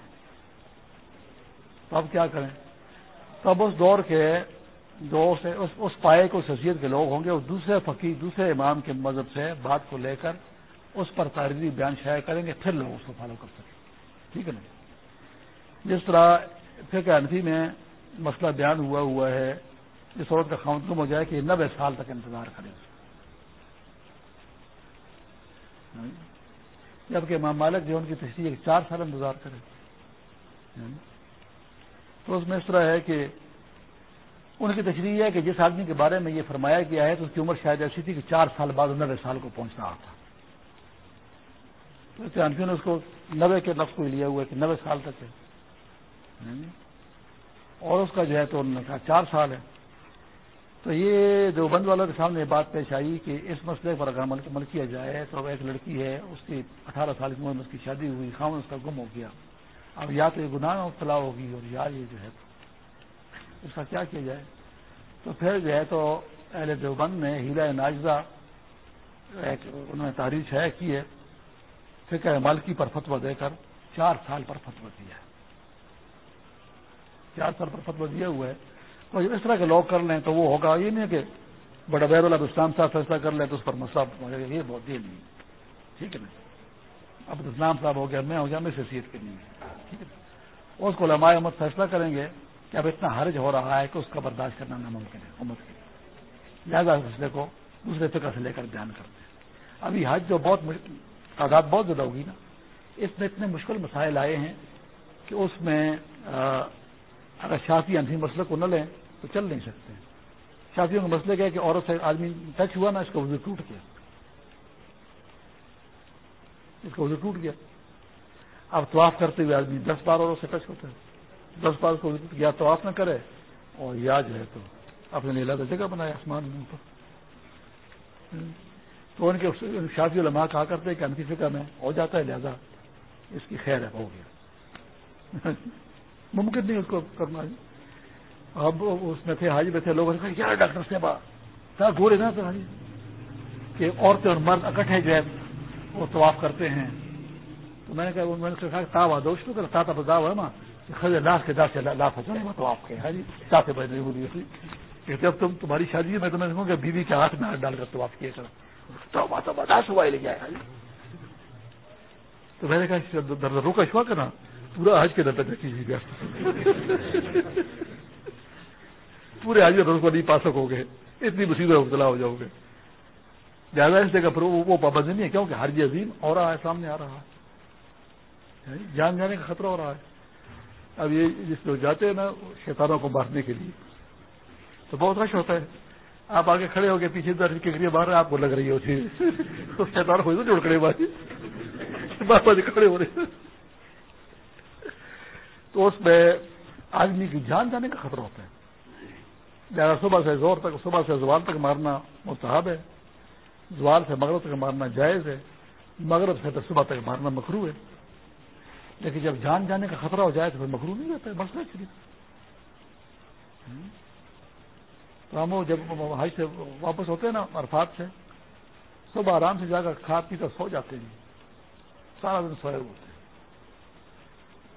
تو اب کیا کریں؟ تب اس دور کے جو اس پائے کو حیثیت کے لوگ ہوں گے وہ دوسرے فقیر دوسرے امام کے مذہب سے بات کو لے کر اس پر تاریخی بیان شائع کریں گے، پھر لوگ اس کو فالو کر سکیں۔ ٹھیک ہے نا؟ جس طرح فکر انفی میں مسئلہ بیان ہوا ہوا ہے اس عورت کا خاون ہو جائے کہ نبے سال تک انتظار کرے جبکہ امام مالک جو ان کی تشریح چار سال انتظار کرے۔ تو اس میں اس طرح ہے کہ ان کی تشریح ہے کہ جس آدمی کے بارے میں یہ فرمایا گیا ہے تو اس کی عمر شاید ایسی تھی کہ چار سال بعد نبے سال کو پہنچنا تھا تو چانفی نے اس کو نبے کے لفظ کو لیا ہوا ہے کہ نبے سال تک ہے۔ اور اس کا جو ہے تو انہوں نے کہا چار سال ہے۔ تو یہ جو بند والوں کے سامنے بات پیش آئی کہ اس مسئلے پر اگر عمل کیا جائے تو ایک لڑکی ہے، اس کی اٹھارہ سال کی عمر میں اس کی شادی ہوئی خامن اس کا گم ہو گیا۔ اب یا تو یہ گناہ مبتلا ہوگی اور یا یہ جو ہے اس کا کیا کیا جائے؟ تو پھر جو ہے تو اہل دیوبند نے ہیلا ناجزہ ایک انہوں نے تاریخ شائع کی ہے فکر مالکی پر فتوا دے کر چار سال پر فتوا دیا ہے۔ چار سال پر فتوا دیا ہوا ہے۔ تو اس طرح کے لوگ کر لیں تو وہ ہوگا. یہ نہیں کہ بڑا بیر اللہ اسلام صاحب فیصلہ کر لیں تو اس پر مسئلہ یہ بہت دیر نہیں ٹھیک ہے نا؟ اب اسلام صاحب ہو گیا، میں ہو گیا، میں حیثیت کرنی ہے. ٹھیک ہے اس کو علماء امت فیصلہ کریں گے کہ اب اتنا حرج ہو رہا ہے کہ اس کا برداشت کرنا ناممکن ہے، امت کے لہٰذا فیصلے کو دوسرے فکر سے لے کر بیان کرتے ہیں. ابھی حج جو بہت تعداد بہت زیادہ ہوگی نا، اس میں اتنے مشکل مسائل آئے ہیں کہ اس میں اگر شافی انفی مسئلے کو نہ لیں تو چل نہیں سکتے۔ شادیوں کا مسئلہ کیا کہ عورت سے آدمی ٹچ ہوا نا، اس کا وزر ٹوٹ گیا۔ اس کا وزر ٹوٹ گیا۔ اب طواف کرتے ہوئے آدمی دس بار عورت سے ٹچ ہوتا ہے۔ دس بار کو یا طواف نہ کرے اور یا جو ہے تو اپنے لیے لگا جگہ بنائے آسمان میں اوپر۔ تو ان کے شادی علماء کہا کرتے ہیں کہ انفی فکر میں ہو جاتا ہے، لہذا اس کی خیر ہے، ہو گیا۔ ممکن نہیں اس کو کرنا۔ اب اس میں تھے حاجی میں تھے لوگوں نے کہا کیا ڈاکٹر صاحب گورے نا تو حاجی کہ عورتیں اور مرد اکٹھے جو ہے وہ طواف کرتے ہیں تو میں نے کہا میں نے کہا تاوا دوست کر تا بدا ہوا نا خرید لاس کے داس لاس ہو میں تو آپ کے حاجی ساتھ بجنے بولی کہ جب تم تمہاری شادی ہے میں تمہیں کہوں گا بیوی کے ہاتھ میں ہاتھ ڈال کر طواف کیے کر تو ماتا بداس ہوا لے گیا حاجی تو میں نے کہا درد روکا شوا کرنا پورا آج کے درد در تک پورے آج کے کو نہیں پا سکو گے۔ اتنی مصیبت مبتلا ہو جاؤ گے۔ زیادہ اس جگہ پر، وہ پابندی نہیں ہے، کیونکہ ہر جی عظیم اور رہا ہے سامنے آ رہا ہے۔ یعنی جان جانے کا خطرہ ہو رہا ہے۔ اب یہ جس لوگ جاتے ہیں نا شیطانوں کو مارنے کے لیے۔ تو بہت رش ہوتا ہے۔ آپ آگے کھڑے ہو گئے پیچھے در کے لیے مار رہے آپ کو لگ رہی ہوتی ہے تو شیطان ہو جوڑ کھڑے بات بابا جی کھڑے ہو رہے تو اس میں آدمی کی جان جانے کا خطرہ ہوتا ہے۔ زیادہ صبح سے زور تک صبح سے زوال تک مارنا مستحب ہے زوال سے مغرب تک مارنا جائز ہے مغرب سے صبح تک مارنا مکرو ہے لیکن جب جان جانے کا خطرہ ہو جائے تو پھر مکرو نہیں رہتا ہے مسئلہ چلی تو ہم جب حج سے واپس ہوتے ہیں نا عرفات سے صبح آرام سے جا کر کھا پی کر سو جاتے ہیں سارا دن سوئے ہوتے ہیں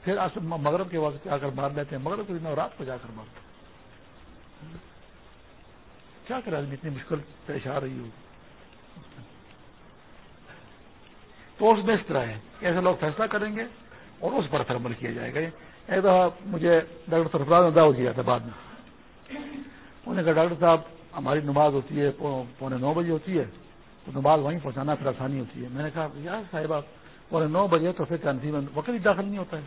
پھر مغرب کے وقت جا کر مار لیتے ہیں مغرب کے دن رات کو جا کر مارتے کیا کرے آدمی اتنی مشکل پیش آ رہی ہو؟ تو اس میں اس طرح ہے ایسے لوگ فیصلہ کریں گے اور اس پر عمل کیا جائے گا۔ ایسا مجھے ڈاکٹر سرفراز نے دعوت جی دیا تھا بعد میں۔ انہوں نے کہا، ڈاکٹر صاحب، ہماری نماز ہوتی ہے پونے نو بجے ہوتی ہے، تو نماز وہیں پہنچانا پھر آسانی ہوتی ہے۔ میں نے کہا، یار صاحبہ پونے نو بجے تو پھر کنفی وقت ہی داخل نہیں ہوتا ہے۔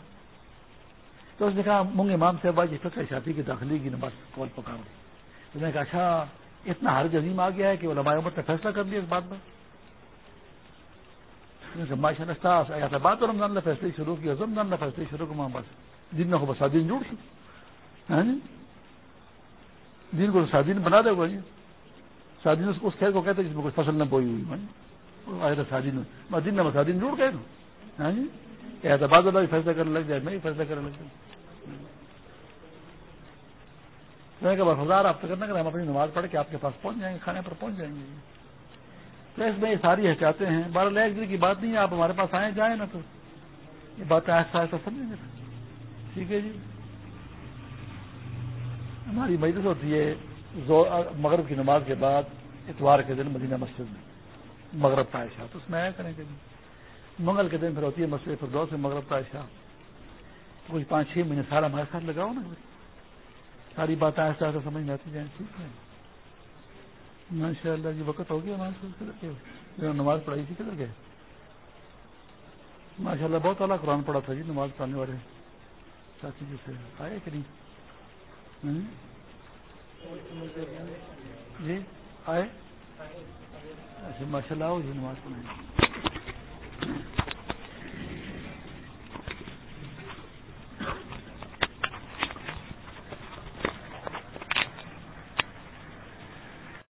تو اس نے کہا، مونگ امام صاحبہ جی فکر شادی کی داخلی کی نماز کال پکا تو نے کہا اچھا اتنا ہر جزیم آ گیا ہے کہ وہ لمبائی عمر نے فیصلہ کر لیا اس بات میں ماشاء اللہ بات اور رمضان نے فیصلے شروع کیا رمضان نے فیصلے شروع کیا بس دن میں ہو بس دن جوڑ دن کو سادین بنا دے گا جی سادین اس کھیل کو کہتے جس میں کوئی فصل نہ بوئی ہوئی۔ سادین میں دن میں مسادین جوڑ گئے نا ہاں جی؟ اعتباد ہاں جی؟ اللہ بھی فیصلہ کرنے لگ جائے، میں بھی فیصلہ کرنے لگ جائیں میں نے کہا ہزار آپ کرنا کہ ہم اپنی نماز پڑھ کے آپ کے پاس پہنچ جائیں گے، کھانے پر پہنچ جائیں گے۔ تو اس میں یہ ساری احتیاطیں ہیں۔ بارہ ایک دن کی بات نہیں ہے، آپ ہمارے پاس آئیں، جائیں نا تو۔ یہ باتیں آہستہ آہستہ سمجھیں گے۔ ٹھیک ہے جی۔ ہماری مجلس ہوتی ہے مغرب کی نماز کے بعد اتوار کے دن مدینہ مسجد میں، مغرب کا تو اس میں آیا کریں گے جی۔ منگل کے دن پھر ہوتی ہے مسجد پھر دو سے مغرب کا کوئی پانچ چھ مہینے سارا ہمارے ساتھ لگاؤ نا ساری باتیں ایسا ایسا سمجھ میں آتی جائیں، ٹھیک ہے۔ ماشاء اللہ جی وقت ہو گیا نماز پڑھائی تھی کدھر گئے۔ ماشاء اللہ بہت اعلیٰ قرآن پڑھا تھا جی نماز پڑھنے والے چاچی جی سے۔ آئے کہ نہیں؟ جی آئے۔ اچھا ماشاء اللہ جی نماز پڑھائی